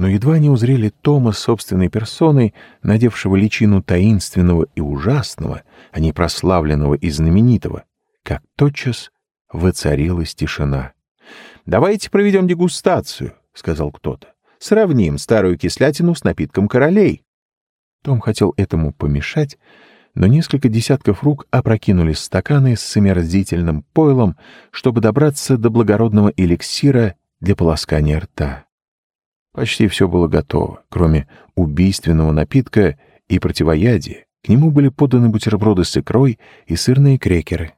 Но едва не узрели Тома собственной персоной, надевшего личину таинственного и ужасного, а не прославленного и знаменитого, как тотчас воцарилась тишина. «Давайте проведем дегустацию», — сказал кто-то. «Сравним старую кислятину с напитком королей». Том хотел этому помешать, но несколько десятков рук опрокинули стаканы с омерзительным пойлом, чтобы добраться до благородного эликсира для полоскания рта. Почти все было готово, кроме убийственного напитка и противоядия. К нему были поданы бутерброды с икрой и сырные крекеры.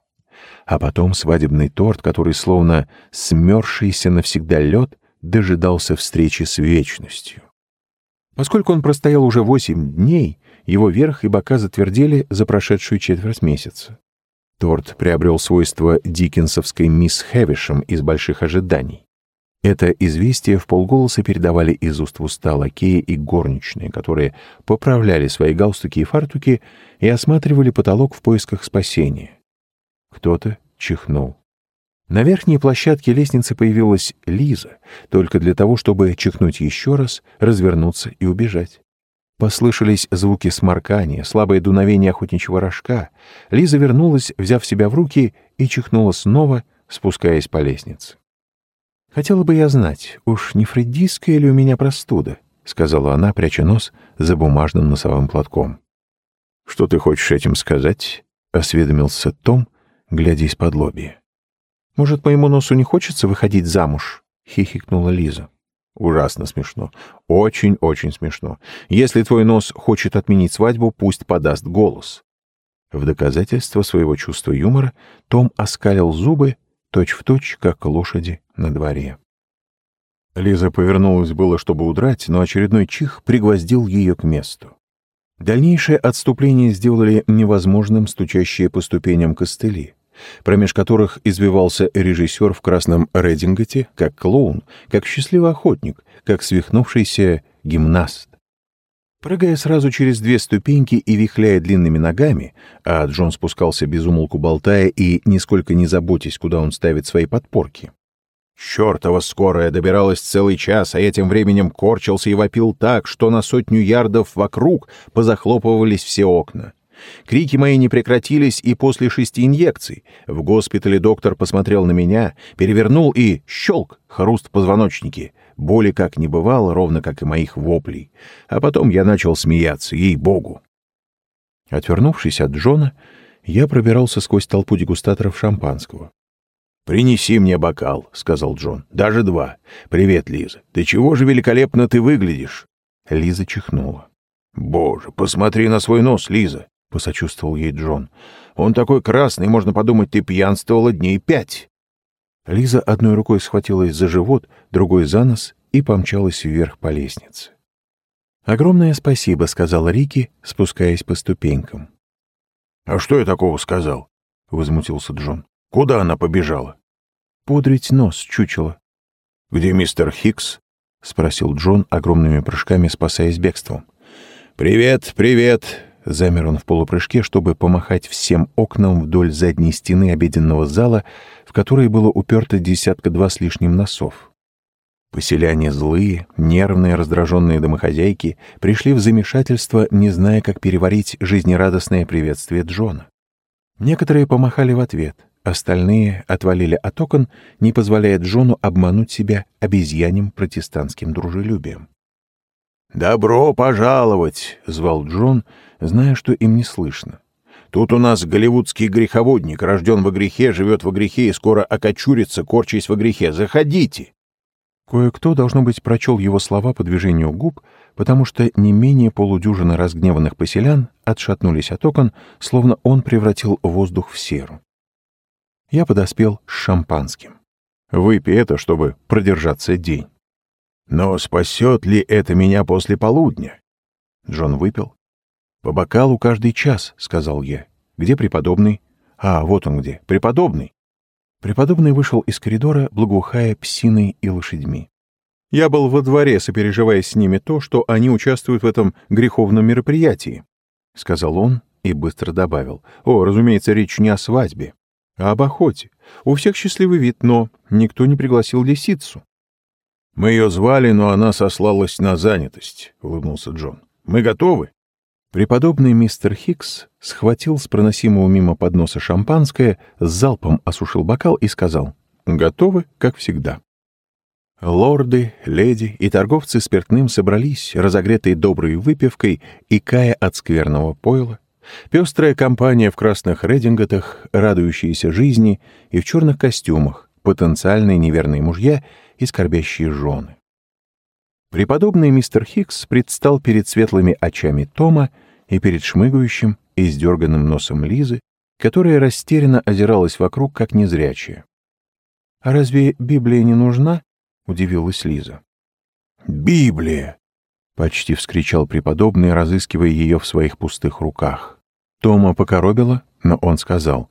А потом свадебный торт, который, словно смерзшийся навсегда лед, дожидался встречи с вечностью. Поскольку он простоял уже восемь дней, его верх и бока затвердели за прошедшую четверть месяца. Торт приобрел свойства диккенсовской мисс Хэвишем из «Больших ожиданий». Это известие в полголоса передавали из уст в уста лакеи и горничные, которые поправляли свои галстуки и фартуки и осматривали потолок в поисках спасения. Кто-то чихнул. На верхней площадке лестницы появилась Лиза, только для того, чтобы чихнуть еще раз, развернуться и убежать. Послышались звуки сморкания, слабое дуновение охотничьего рожка. Лиза вернулась, взяв себя в руки, и чихнула снова, спускаясь по лестнице. «Хотела бы я знать, уж не фреддийская ли у меня простуда?» — сказала она, пряча нос за бумажным носовым платком. «Что ты хочешь этим сказать?» — осведомился Том, глядя из-под лобья. «Может, моему носу не хочется выходить замуж?» — хихикнула Лиза. Ужасно смешно. Очень-очень смешно. Если твой нос хочет отменить свадьбу, пусть подаст голос. В доказательство своего чувства юмора Том оскалил зубы, точь-в-точь, точь, как лошади на дворе. Лиза повернулась было, чтобы удрать, но очередной чих пригвоздил ее к месту. Дальнейшее отступление сделали невозможным стучащие по ступеням костыли промеж которых извивался режиссер в красном рединготе, как клоун, как счастливый охотник, как свихнувшийся гимнаст. Прыгая сразу через две ступеньки и вихляя длинными ногами, а Джон спускался без умолку болтая и нисколько не заботясь, куда он ставит свои подпорки. Чёртова скорая добиралась целый час, а я тем временем корчился и вопил так, что на сотню ярдов вокруг позахлопывались все окна. Крики мои не прекратились и после шести инъекций. В госпитале доктор посмотрел на меня, перевернул и щелк, хруст в позвоночнике. Боли как не бывало, ровно как и моих воплей. А потом я начал смеяться, ей-богу. Отвернувшись от Джона, я пробирался сквозь толпу дегустаторов шампанского. «Принеси мне бокал», — сказал Джон. «Даже два. Привет, Лиза. Ты чего же великолепно ты выглядишь?» Лиза чихнула. «Боже, посмотри на свой нос, Лиза посочувствовал ей Джон. «Он такой красный, можно подумать, ты пьянствовала дней пять». Лиза одной рукой схватилась за живот, другой за нос и помчалась вверх по лестнице. «Огромное спасибо», — сказал Рики, спускаясь по ступенькам. «А что я такого сказал?» — возмутился Джон. «Куда она побежала?» «Пудрить нос, чучело». «Где мистер Хикс?» — спросил Джон, огромными прыжками спасаясь бегством. «Привет, привет!» Замер он в полупрыжке, чтобы помахать всем окнам вдоль задней стены обеденного зала, в которой было уперто десятка-два с лишним носов. Поселяне злые, нервные, раздраженные домохозяйки пришли в замешательство, не зная, как переварить жизнерадостное приветствие Джона. Некоторые помахали в ответ, остальные отвалили от окон, не позволяя Джону обмануть себя обезьяним протестантским дружелюбием. «Добро пожаловать!» — звал Джон, зная, что им не слышно. «Тут у нас голливудский греховодник, рожден во грехе, живет во грехе и скоро окочурится, корчась во грехе. Заходите!» Кое-кто, должно быть, прочел его слова по движению губ, потому что не менее полудюжины разгневанных поселян отшатнулись от окон, словно он превратил воздух в серу. Я подоспел с шампанским. Выпей это, чтобы продержаться день. Но спасет ли это меня после полудня? Джон выпил. По бокалу каждый час, сказал я. Где преподобный? А, вот он где. Преподобный. Преподобный вышел из коридора, благоухая псиной и лошадьми. Я был во дворе, сопереживая с ними то, что они участвуют в этом греховном мероприятии, — сказал он и быстро добавил. О, разумеется, речь не о свадьбе, а об охоте. У всех счастливый вид, но никто не пригласил лисицу. «Мы ее звали, но она сослалась на занятость», — улыбнулся Джон. «Мы готовы?» Преподобный мистер Хикс схватил с проносимого мимо подноса шампанское, с залпом осушил бокал и сказал «Готовы, как всегда». Лорды, леди и торговцы спиртным собрались, разогретые доброй выпивкой и кая от скверного пойла, пестрая компания в красных рединготах, радующиеся жизни и в черных костюмах, потенциальные неверные мужья и скорбящие жены. Преподобный мистер Хикс предстал перед светлыми очами Тома и перед шмыгающим и сдерганным носом Лизы, которая растерянно озиралась вокруг, как незрячая. «А разве Библия не нужна?» — удивилась Лиза. «Библия!» — почти вскричал преподобный, разыскивая ее в своих пустых руках. Тома покоробило, но он сказал,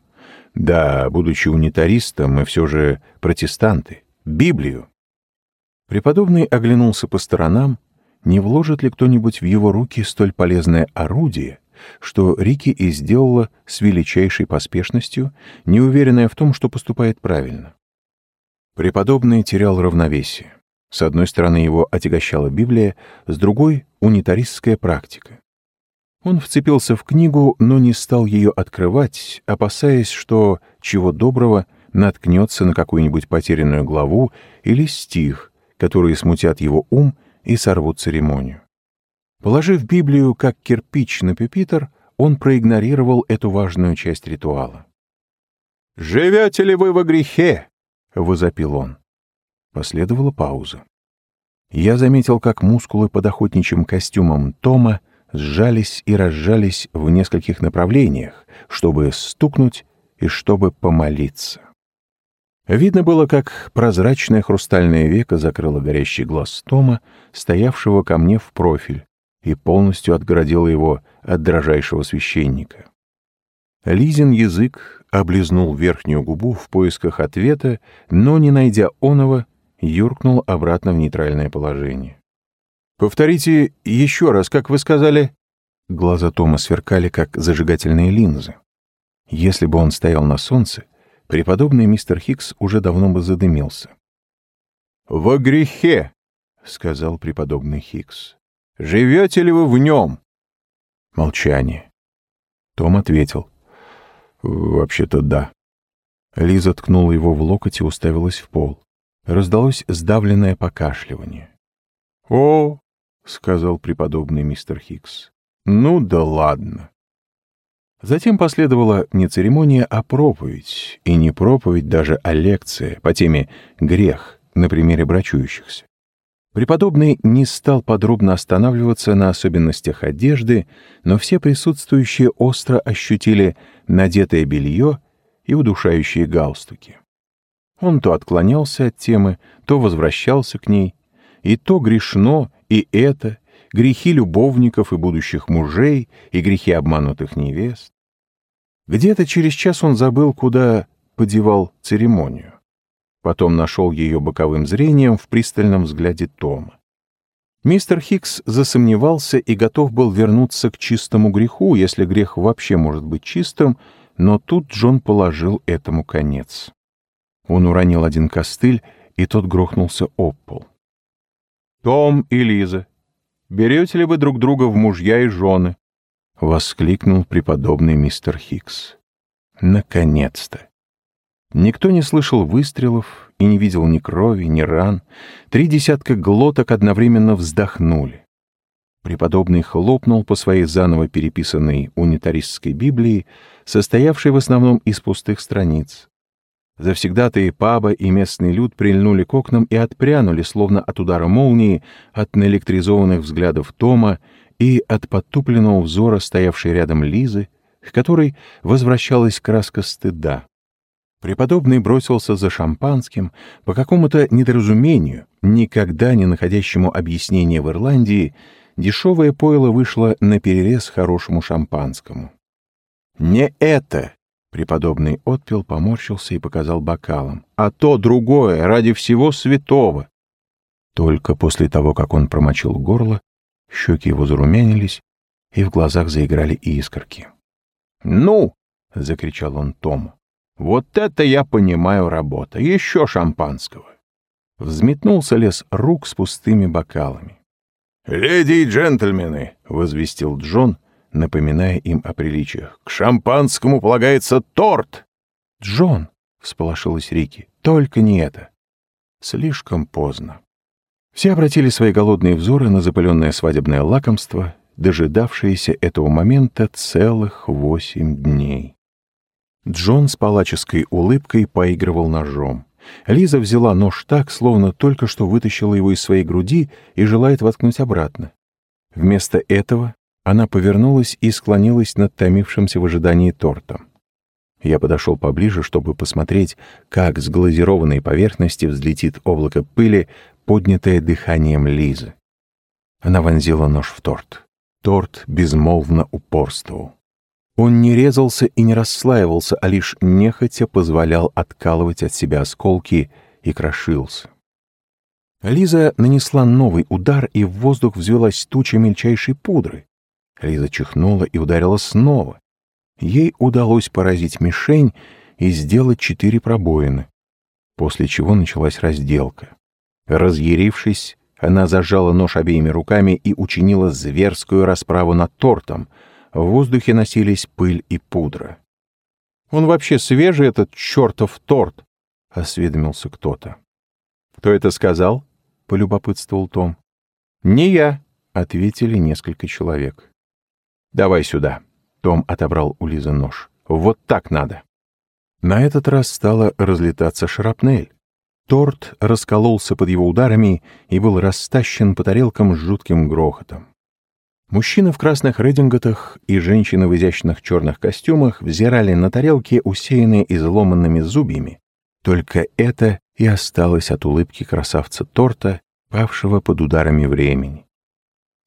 «Да, будучи унитаристом, мы все же протестанты. Библию!» Преподобный оглянулся по сторонам, не вложит ли кто-нибудь в его руки столь полезное орудие, что Рики и сделала с величайшей поспешностью, неуверенная в том, что поступает правильно. Преподобный терял равновесие. С одной стороны его отягощала Библия, с другой унитаристская практика. Он вцепился в книгу, но не стал ее открывать, опасаясь, что, чего доброго, наткнется на какую-нибудь потерянную главу или стих, которые смутят его ум и сорвут церемонию. Положив Библию как кирпич на пюпитр, он проигнорировал эту важную часть ритуала. «Живете ли вы во грехе?» — возопил он. Последовала пауза. Я заметил, как мускулы под охотничьим костюмом Тома сжались и разжались в нескольких направлениях, чтобы стукнуть и чтобы помолиться. Видно было, как прозрачное хрустальное веко закрыло горящий глаз Тома, стоявшего ко мне в профиль, и полностью отгородило его от дрожайшего священника. Лизин язык облизнул верхнюю губу в поисках ответа, но, не найдя оного, юркнул обратно в нейтральное положение. «Повторите еще раз, как вы сказали...» Глаза Тома сверкали, как зажигательные линзы. Если бы он стоял на солнце, преподобный мистер Хикс уже давно бы задымился. «Во грехе!» — сказал преподобный Хикс. «Живете ли вы в нем?» Молчание. Том ответил. «Вообще-то да». Лиза ткнула его в локоть и уставилась в пол. Раздалось сдавленное покашливание. «О, — сказал преподобный мистер Хикс. «Ну да ладно». Затем последовала не церемония, а проповедь, и не проповедь даже, а лекция по теме «грех» на примере брачующихся. Преподобный не стал подробно останавливаться на особенностях одежды, но все присутствующие остро ощутили надетое белье и удушающие галстуки. Он то отклонялся от темы, то возвращался к ней, и то грешно, и это, грехи любовников и будущих мужей, и грехи обманутых невест. Где-то через час он забыл, куда подевал церемонию. Потом нашел ее боковым зрением в пристальном взгляде Тома. Мистер Хикс засомневался и готов был вернуться к чистому греху, если грех вообще может быть чистым, но тут Джон положил этому конец. Он уронил один костыль, и тот грохнулся об пол. «Том и Лиза, берете ли вы друг друга в мужья и жены?» — воскликнул преподобный мистер Хикс. «Наконец-то!» Никто не слышал выстрелов и не видел ни крови, ни ран. Три десятка глоток одновременно вздохнули. Преподобный хлопнул по своей заново переписанной унитаристской Библии, состоявшей в основном из пустых страниц. Завсегдатые паба и местный люд прильнули к окнам и отпрянули, словно от удара молнии, от наэлектризованных взглядов Тома и от подтупленного взора стоявшей рядом Лизы, к которой возвращалась краска стыда. Преподобный бросился за шампанским по какому-то недоразумению, никогда не находящему объяснения в Ирландии, дешевое пойло вышло на перерез хорошему шампанскому. «Не это!» Преподобный отпил, поморщился и показал бокалом. «А то другое, ради всего святого!» Только после того, как он промочил горло, щеки его зарумянились, и в глазах заиграли искорки. «Ну!» — закричал он Тому. «Вот это я понимаю работа! Еще шампанского!» Взметнулся лес рук с пустыми бокалами. «Леди и джентльмены!» — возвестил Джон — напоминая им о приличиях. «К шампанскому полагается торт!» «Джон!» — всполошилась Рики. «Только не это!» Слишком поздно. Все обратили свои голодные взоры на запыленное свадебное лакомство, дожидавшееся этого момента целых восемь дней. Джон с палаческой улыбкой поигрывал ножом. Лиза взяла нож так, словно только что вытащила его из своей груди и желает воткнуть обратно. Вместо этого она повернулась и склонилась над томившимся в ожидании тортом. Я подошел поближе, чтобы посмотреть, как с глазированной поверхности взлетит облако пыли, поднятое дыханием Лизы. Она вонзила нож в торт. Торт безмолвно упорствовал. Он не резался и не расслаивался, а лишь нехотя позволял откалывать от себя осколки и крошился. Лиза нанесла новый удар, и в воздух взвелась туча мельчайшей пудры. Лиза чихнула и ударила снова. Ей удалось поразить мишень и сделать четыре пробоины, после чего началась разделка. Разъярившись, Она зажала нож обеими руками и учинила зверскую расправу над тортом. В воздухе носились пыль и пудра. «Он вообще свежий, этот чертов торт!» — осведомился кто-то. «Кто это сказал?» — полюбопытствовал Том. «Не я», — ответили несколько человек. «Давай сюда». Том отобрал у Лизы нож. «Вот так надо». На этот раз стала разлетаться шрапнель. Торт раскололся под его ударами и был растащен по тарелкам с жутким грохотом. Мужчины в красных рединготах и женщины в изящных черных костюмах взирали на тарелки, усеянные изломанными зубьями. Только это и осталось от улыбки красавца торта, павшего под ударами времени.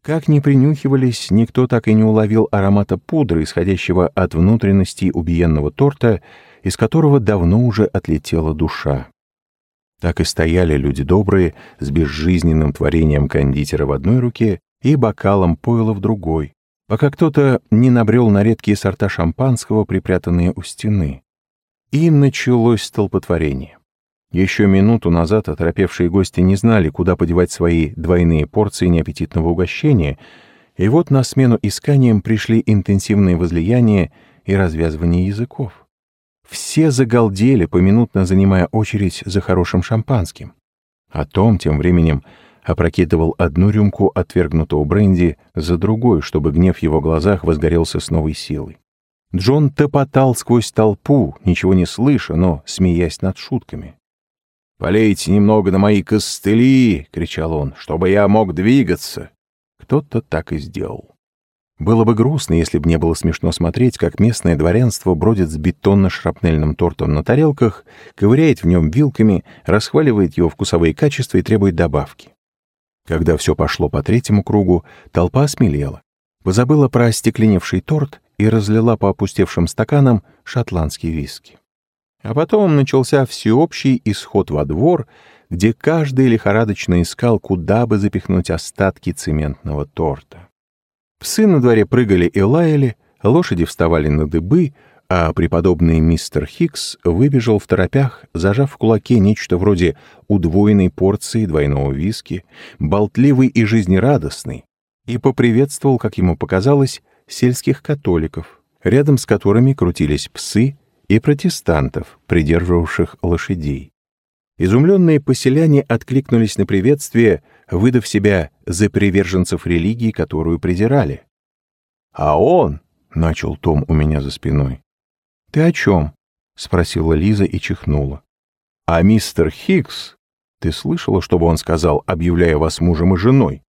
Как ни принюхивались, никто так и не уловил аромата пудры, исходящего от внутренностей убиенного торта, из которого давно уже отлетела душа. Так и стояли люди добрые с безжизненным творением кондитера в одной руке и бокалом пойла в другой, пока кто-то не набрел на редкие сорта шампанского, припрятанные у стены. И началось столпотворение. Еще минуту назад оторопевшие гости не знали, куда подевать свои двойные порции неаппетитного угощения, и вот на смену исканиям пришли интенсивные возлияния и развязывание языков. Все загалдели, поминутно занимая очередь за хорошим шампанским. А Том тем временем опрокидывал одну рюмку отвергнутого бренди за другой, чтобы гнев в его глазах возгорелся с новой силой. Джон топотал сквозь толпу, ничего не слыша, но смеясь над шутками. «Полейте немного на мои костыли!» — кричал он, — «чтобы я мог двигаться!» Кто-то так и сделал. Было бы грустно, если бы не было смешно смотреть, как местное дворянство бродит с бетонно-шрапнельным тортом на тарелках, ковыряет в нем вилками, расхваливает его вкусовые качества и требует добавки. Когда все пошло по третьему кругу, толпа смелела, позабыла про остекленевший торт и разлила по опустевшим стаканам шотландские виски. А потом начался всеобщий исход во двор, где каждый лихорадочно искал, куда бы запихнуть остатки цементного торта. Псы на дворе прыгали и лаяли, лошади вставали на дыбы, а преподобный мистер Хикс выбежал в торопях, зажав в кулаке нечто вроде удвоенной порции двойного виски, болтливый и жизнерадостный, и поприветствовал, как ему показалось, сельских католиков, рядом с которыми крутились псы и протестантов, придерживавших лошадей. Изумленные поселяне откликнулись на приветствие, выдав себя за приверженцев религии, которую презирали. «А он...» — начал Том у меня за спиной. «Ты о чем?» — спросила Лиза и чихнула. «А мистер Хикс? Ты слышала, чтобы он сказал, объявляя вас мужем и женой?»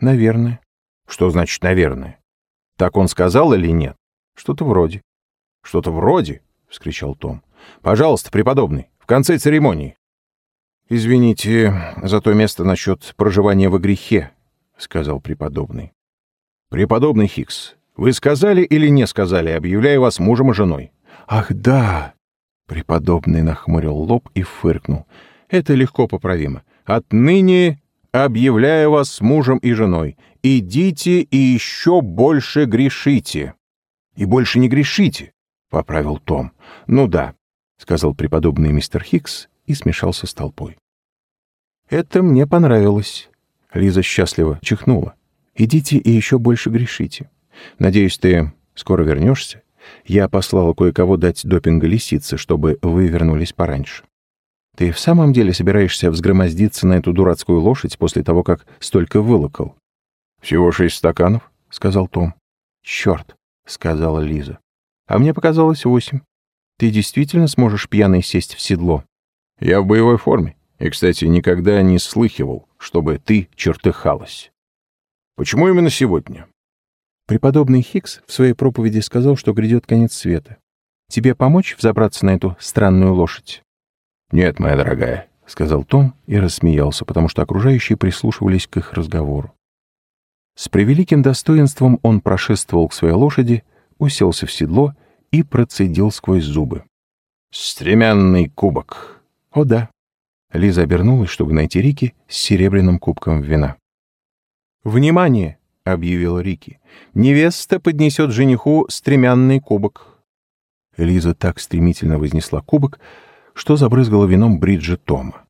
«Наверное». «Что значит «наверное»? Так он сказал или нет?» «Что-то вроде». «Что-то вроде? — вскричал Том. «Пожалуйста, преподобный, в конце церемонии». «Извините за то место насчет проживания во грехе», — сказал преподобный. «Преподобный Хикс, вы сказали или не сказали, объявляя вас мужем и женой?» «Ах, да!» — преподобный нахмурил лоб и фыркнул. «Это легко поправимо. Отныне объявляю вас мужем и женой. Идите и еще больше грешите». «И больше не грешите», поправил Том. «Ну да», — сказал преподобный мистер Хикс и смешался с толпой. «Это мне понравилось». Лиза счастливо чихнула. «Идите и еще больше грешите. Надеюсь, ты скоро вернешься. Я послала кое-кого дать допинга лисице, чтобы вы вернулись пораньше. Ты в самом деле собираешься взгромоздиться на эту дурацкую лошадь после того, как столько вылокал?» «Всего шесть стаканов», — сказал Том. «Черт», — сказала Лиза. А мне показалось восемь. Ты действительно сможешь пьяный сесть в седло? Я в боевой форме. И, кстати, никогда не слыхивал, чтобы ты чертыхалась. Почему именно сегодня? Преподобный Хикс в своей проповеди сказал, что грядет конец света. Тебе помочь взобраться на эту странную лошадь? Нет, моя дорогая, — сказал Том и рассмеялся, потому что окружающие прислушивались к их разговору. С превеликим достоинством он прошествовал к своей лошади, уселся в седло и процедил сквозь зубы. «Стремянный кубок!» «О да!» Лиза обернулась, чтобы найти Рики с серебряным кубком вина. «Внимание!» — объявила Рики. «Невеста поднесет жениху стремянный кубок». Лиза так стремительно вознесла кубок, что забрызгала вином Бриджи Тома.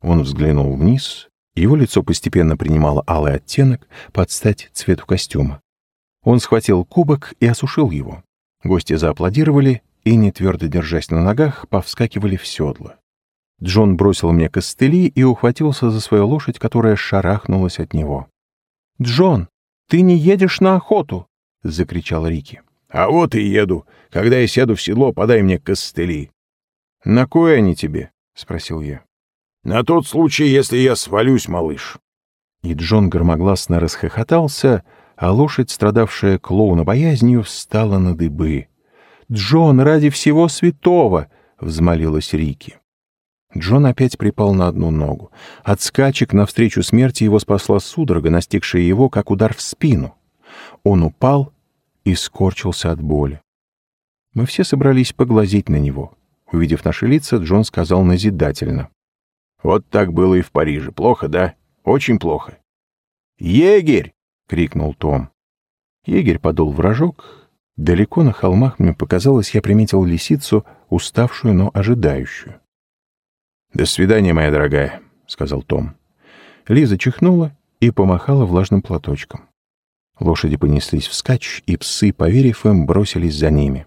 Он взглянул вниз Его лицо постепенно принимало алый оттенок под стать цвету костюма. Он схватил кубок и осушил его. Гости зааплодировали и, не твердо держась на ногах, повскакивали в седло. Джон бросил мне костыли и ухватился за свою лошадь, которая шарахнулась от него. «Джон, ты не едешь на охоту!» — закричал Рики. «А вот и еду. Когда я сяду в седло, подай мне костыли». «На кое они тебе?» — спросил я. «На тот случай, если я свалюсь, малыш». И Джон громогласно расхохотался, а лошадь, страдавшая клоуна боязнью, встала на дыбы. «Джон, ради всего святого!» — взмолилась Рики. Джон опять припал на одну ногу. От скачек навстречу смерти его спасла судорога, настигшая его, как удар в спину. Он упал и скорчился от боли. Мы все собрались поглазеть на него. Увидев наши лица, Джон сказал назидательно. «Вот так было и в Париже. Плохо, да? Очень плохо». «Егерь!» — крикнул Том. Егерь подул в рожок. Далеко на холмах мне показалось, я приметил лисицу, уставшую, но ожидающую. «До свидания, моя дорогая», — сказал Том. Лиза чихнула и помахала влажным платочком. Лошади понеслись вскачь, и псы, поверив им, бросились за ними.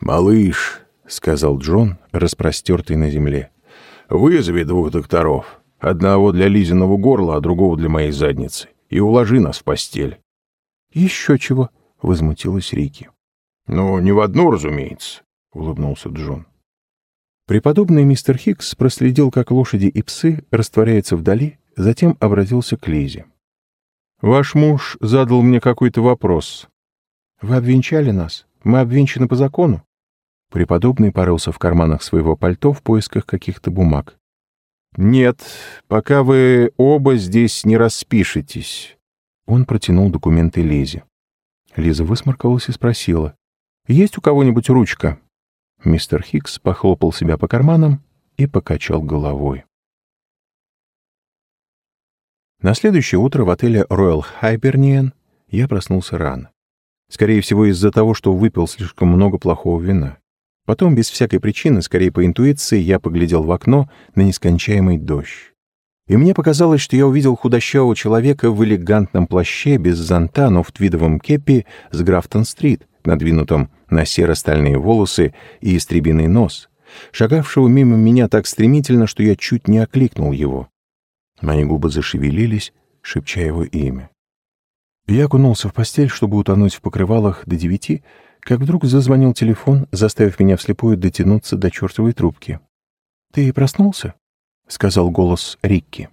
«Малыш», — сказал Джон, распростертый на земле, — «вызови двух докторов, одного для Лизиного горла, а другого для моей задницы, и уложи нас в постель». «Еще чего?» — возмутилась Рики. «Ну, не в одну, разумеется», — улыбнулся Джон. Преподобный мистер Хикс проследил, как лошади и псы растворяются вдали, затем обратился к Лизе. «Ваш муж задал мне какой-то вопрос. Вы обвенчали нас? Мы обвенчаны по закону?» Преподобный порылся в карманах своего пальто в поисках каких-то бумаг. «Нет, пока вы оба здесь не распишетесь». Он протянул документы Лизе. Лиза высморкалась и спросила. «Есть у кого-нибудь ручка?» Мистер Хикс похлопал себя по карманам и покачал головой. На следующее утро в отеле Royal Hibernian я проснулся рано. Скорее всего, из-за того, что выпил слишком много плохого вина. Потом, без всякой причины, скорее по интуиции, я поглядел в окно на нескончаемый дождь. И мне показалось, что я увидел худощавого человека в элегантном плаще, без зонта, но в твидовом кепи с Графтон-стрит, надвинутом на серо-стальные волосы и истребиный нос, шагавшего мимо меня так стремительно, что я чуть не окликнул его. Мои губы зашевелились, шепча его имя. Я окунулся в постель, чтобы утонуть в покрывалах до девяти, как вдруг зазвонил телефон, заставив меня вслепую дотянуться до чертовой трубки. «Ты проснулся?» — сказал голос Рикки.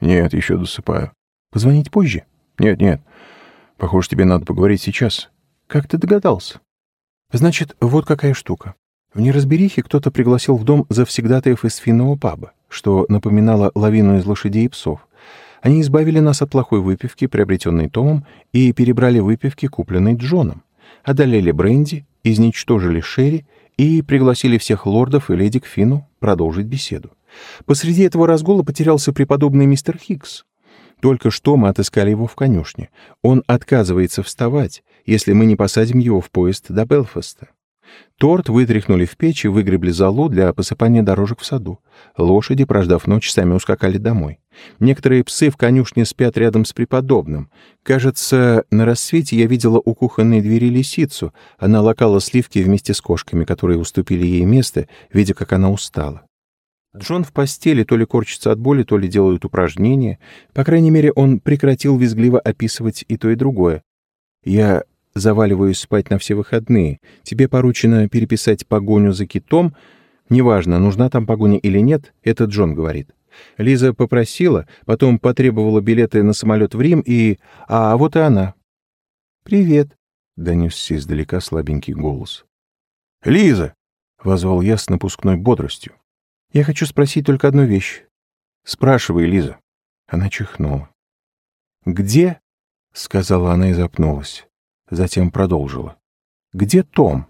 «Нет, еще досыпаю». «Позвонить позже?» «Нет, нет. Похоже, тебе надо поговорить сейчас». «Как ты догадался?» «Значит, вот какая штука. В неразберихе кто-то пригласил в дом завсегдатаев из финного паба, что напоминало лавину из лошадей и псов. Они избавили нас от плохой выпивки, приобретенной Томом, и перебрали выпивки, купленной Джоном. Одолели бренди, изничтожили Шерри и пригласили всех лордов и леди к Фину продолжить беседу. Посреди этого разгула потерялся преподобный мистер Хиггс. Только что мы отыскали его в конюшне. Он отказывается вставать, если мы не посадим его в поезд до Белфаста. Торт вытряхнули в печь и выгребли золу для посыпания дорожек в саду. Лошади, прождав ночь, сами ускакали домой. Некоторые псы в конюшне спят рядом с преподобным. Кажется, на рассвете я видела у кухонной двери лисицу. Она лакала сливки вместе с кошками, которые уступили ей место, видя, как она устала. Джон в постели то ли корчится от боли, то ли делает упражнения. По крайней мере, он прекратил визгливо описывать и то, и другое. Я заваливаюсь спать на все выходные. Тебе поручено переписать погоню за китом. Неважно, нужна там погоня или нет, это Джон говорит. Лиза попросила, потом потребовала билеты на самолет в Рим и... А вот и она. «Привет», — донесся издалека слабенький голос. «Лиза!» — возвал я с напускной бодростью. Я хочу спросить только одну вещь. Спрашивай, Лиза. Она чихнула. Где? Сказала она и запнулась. Затем продолжила. Где Том?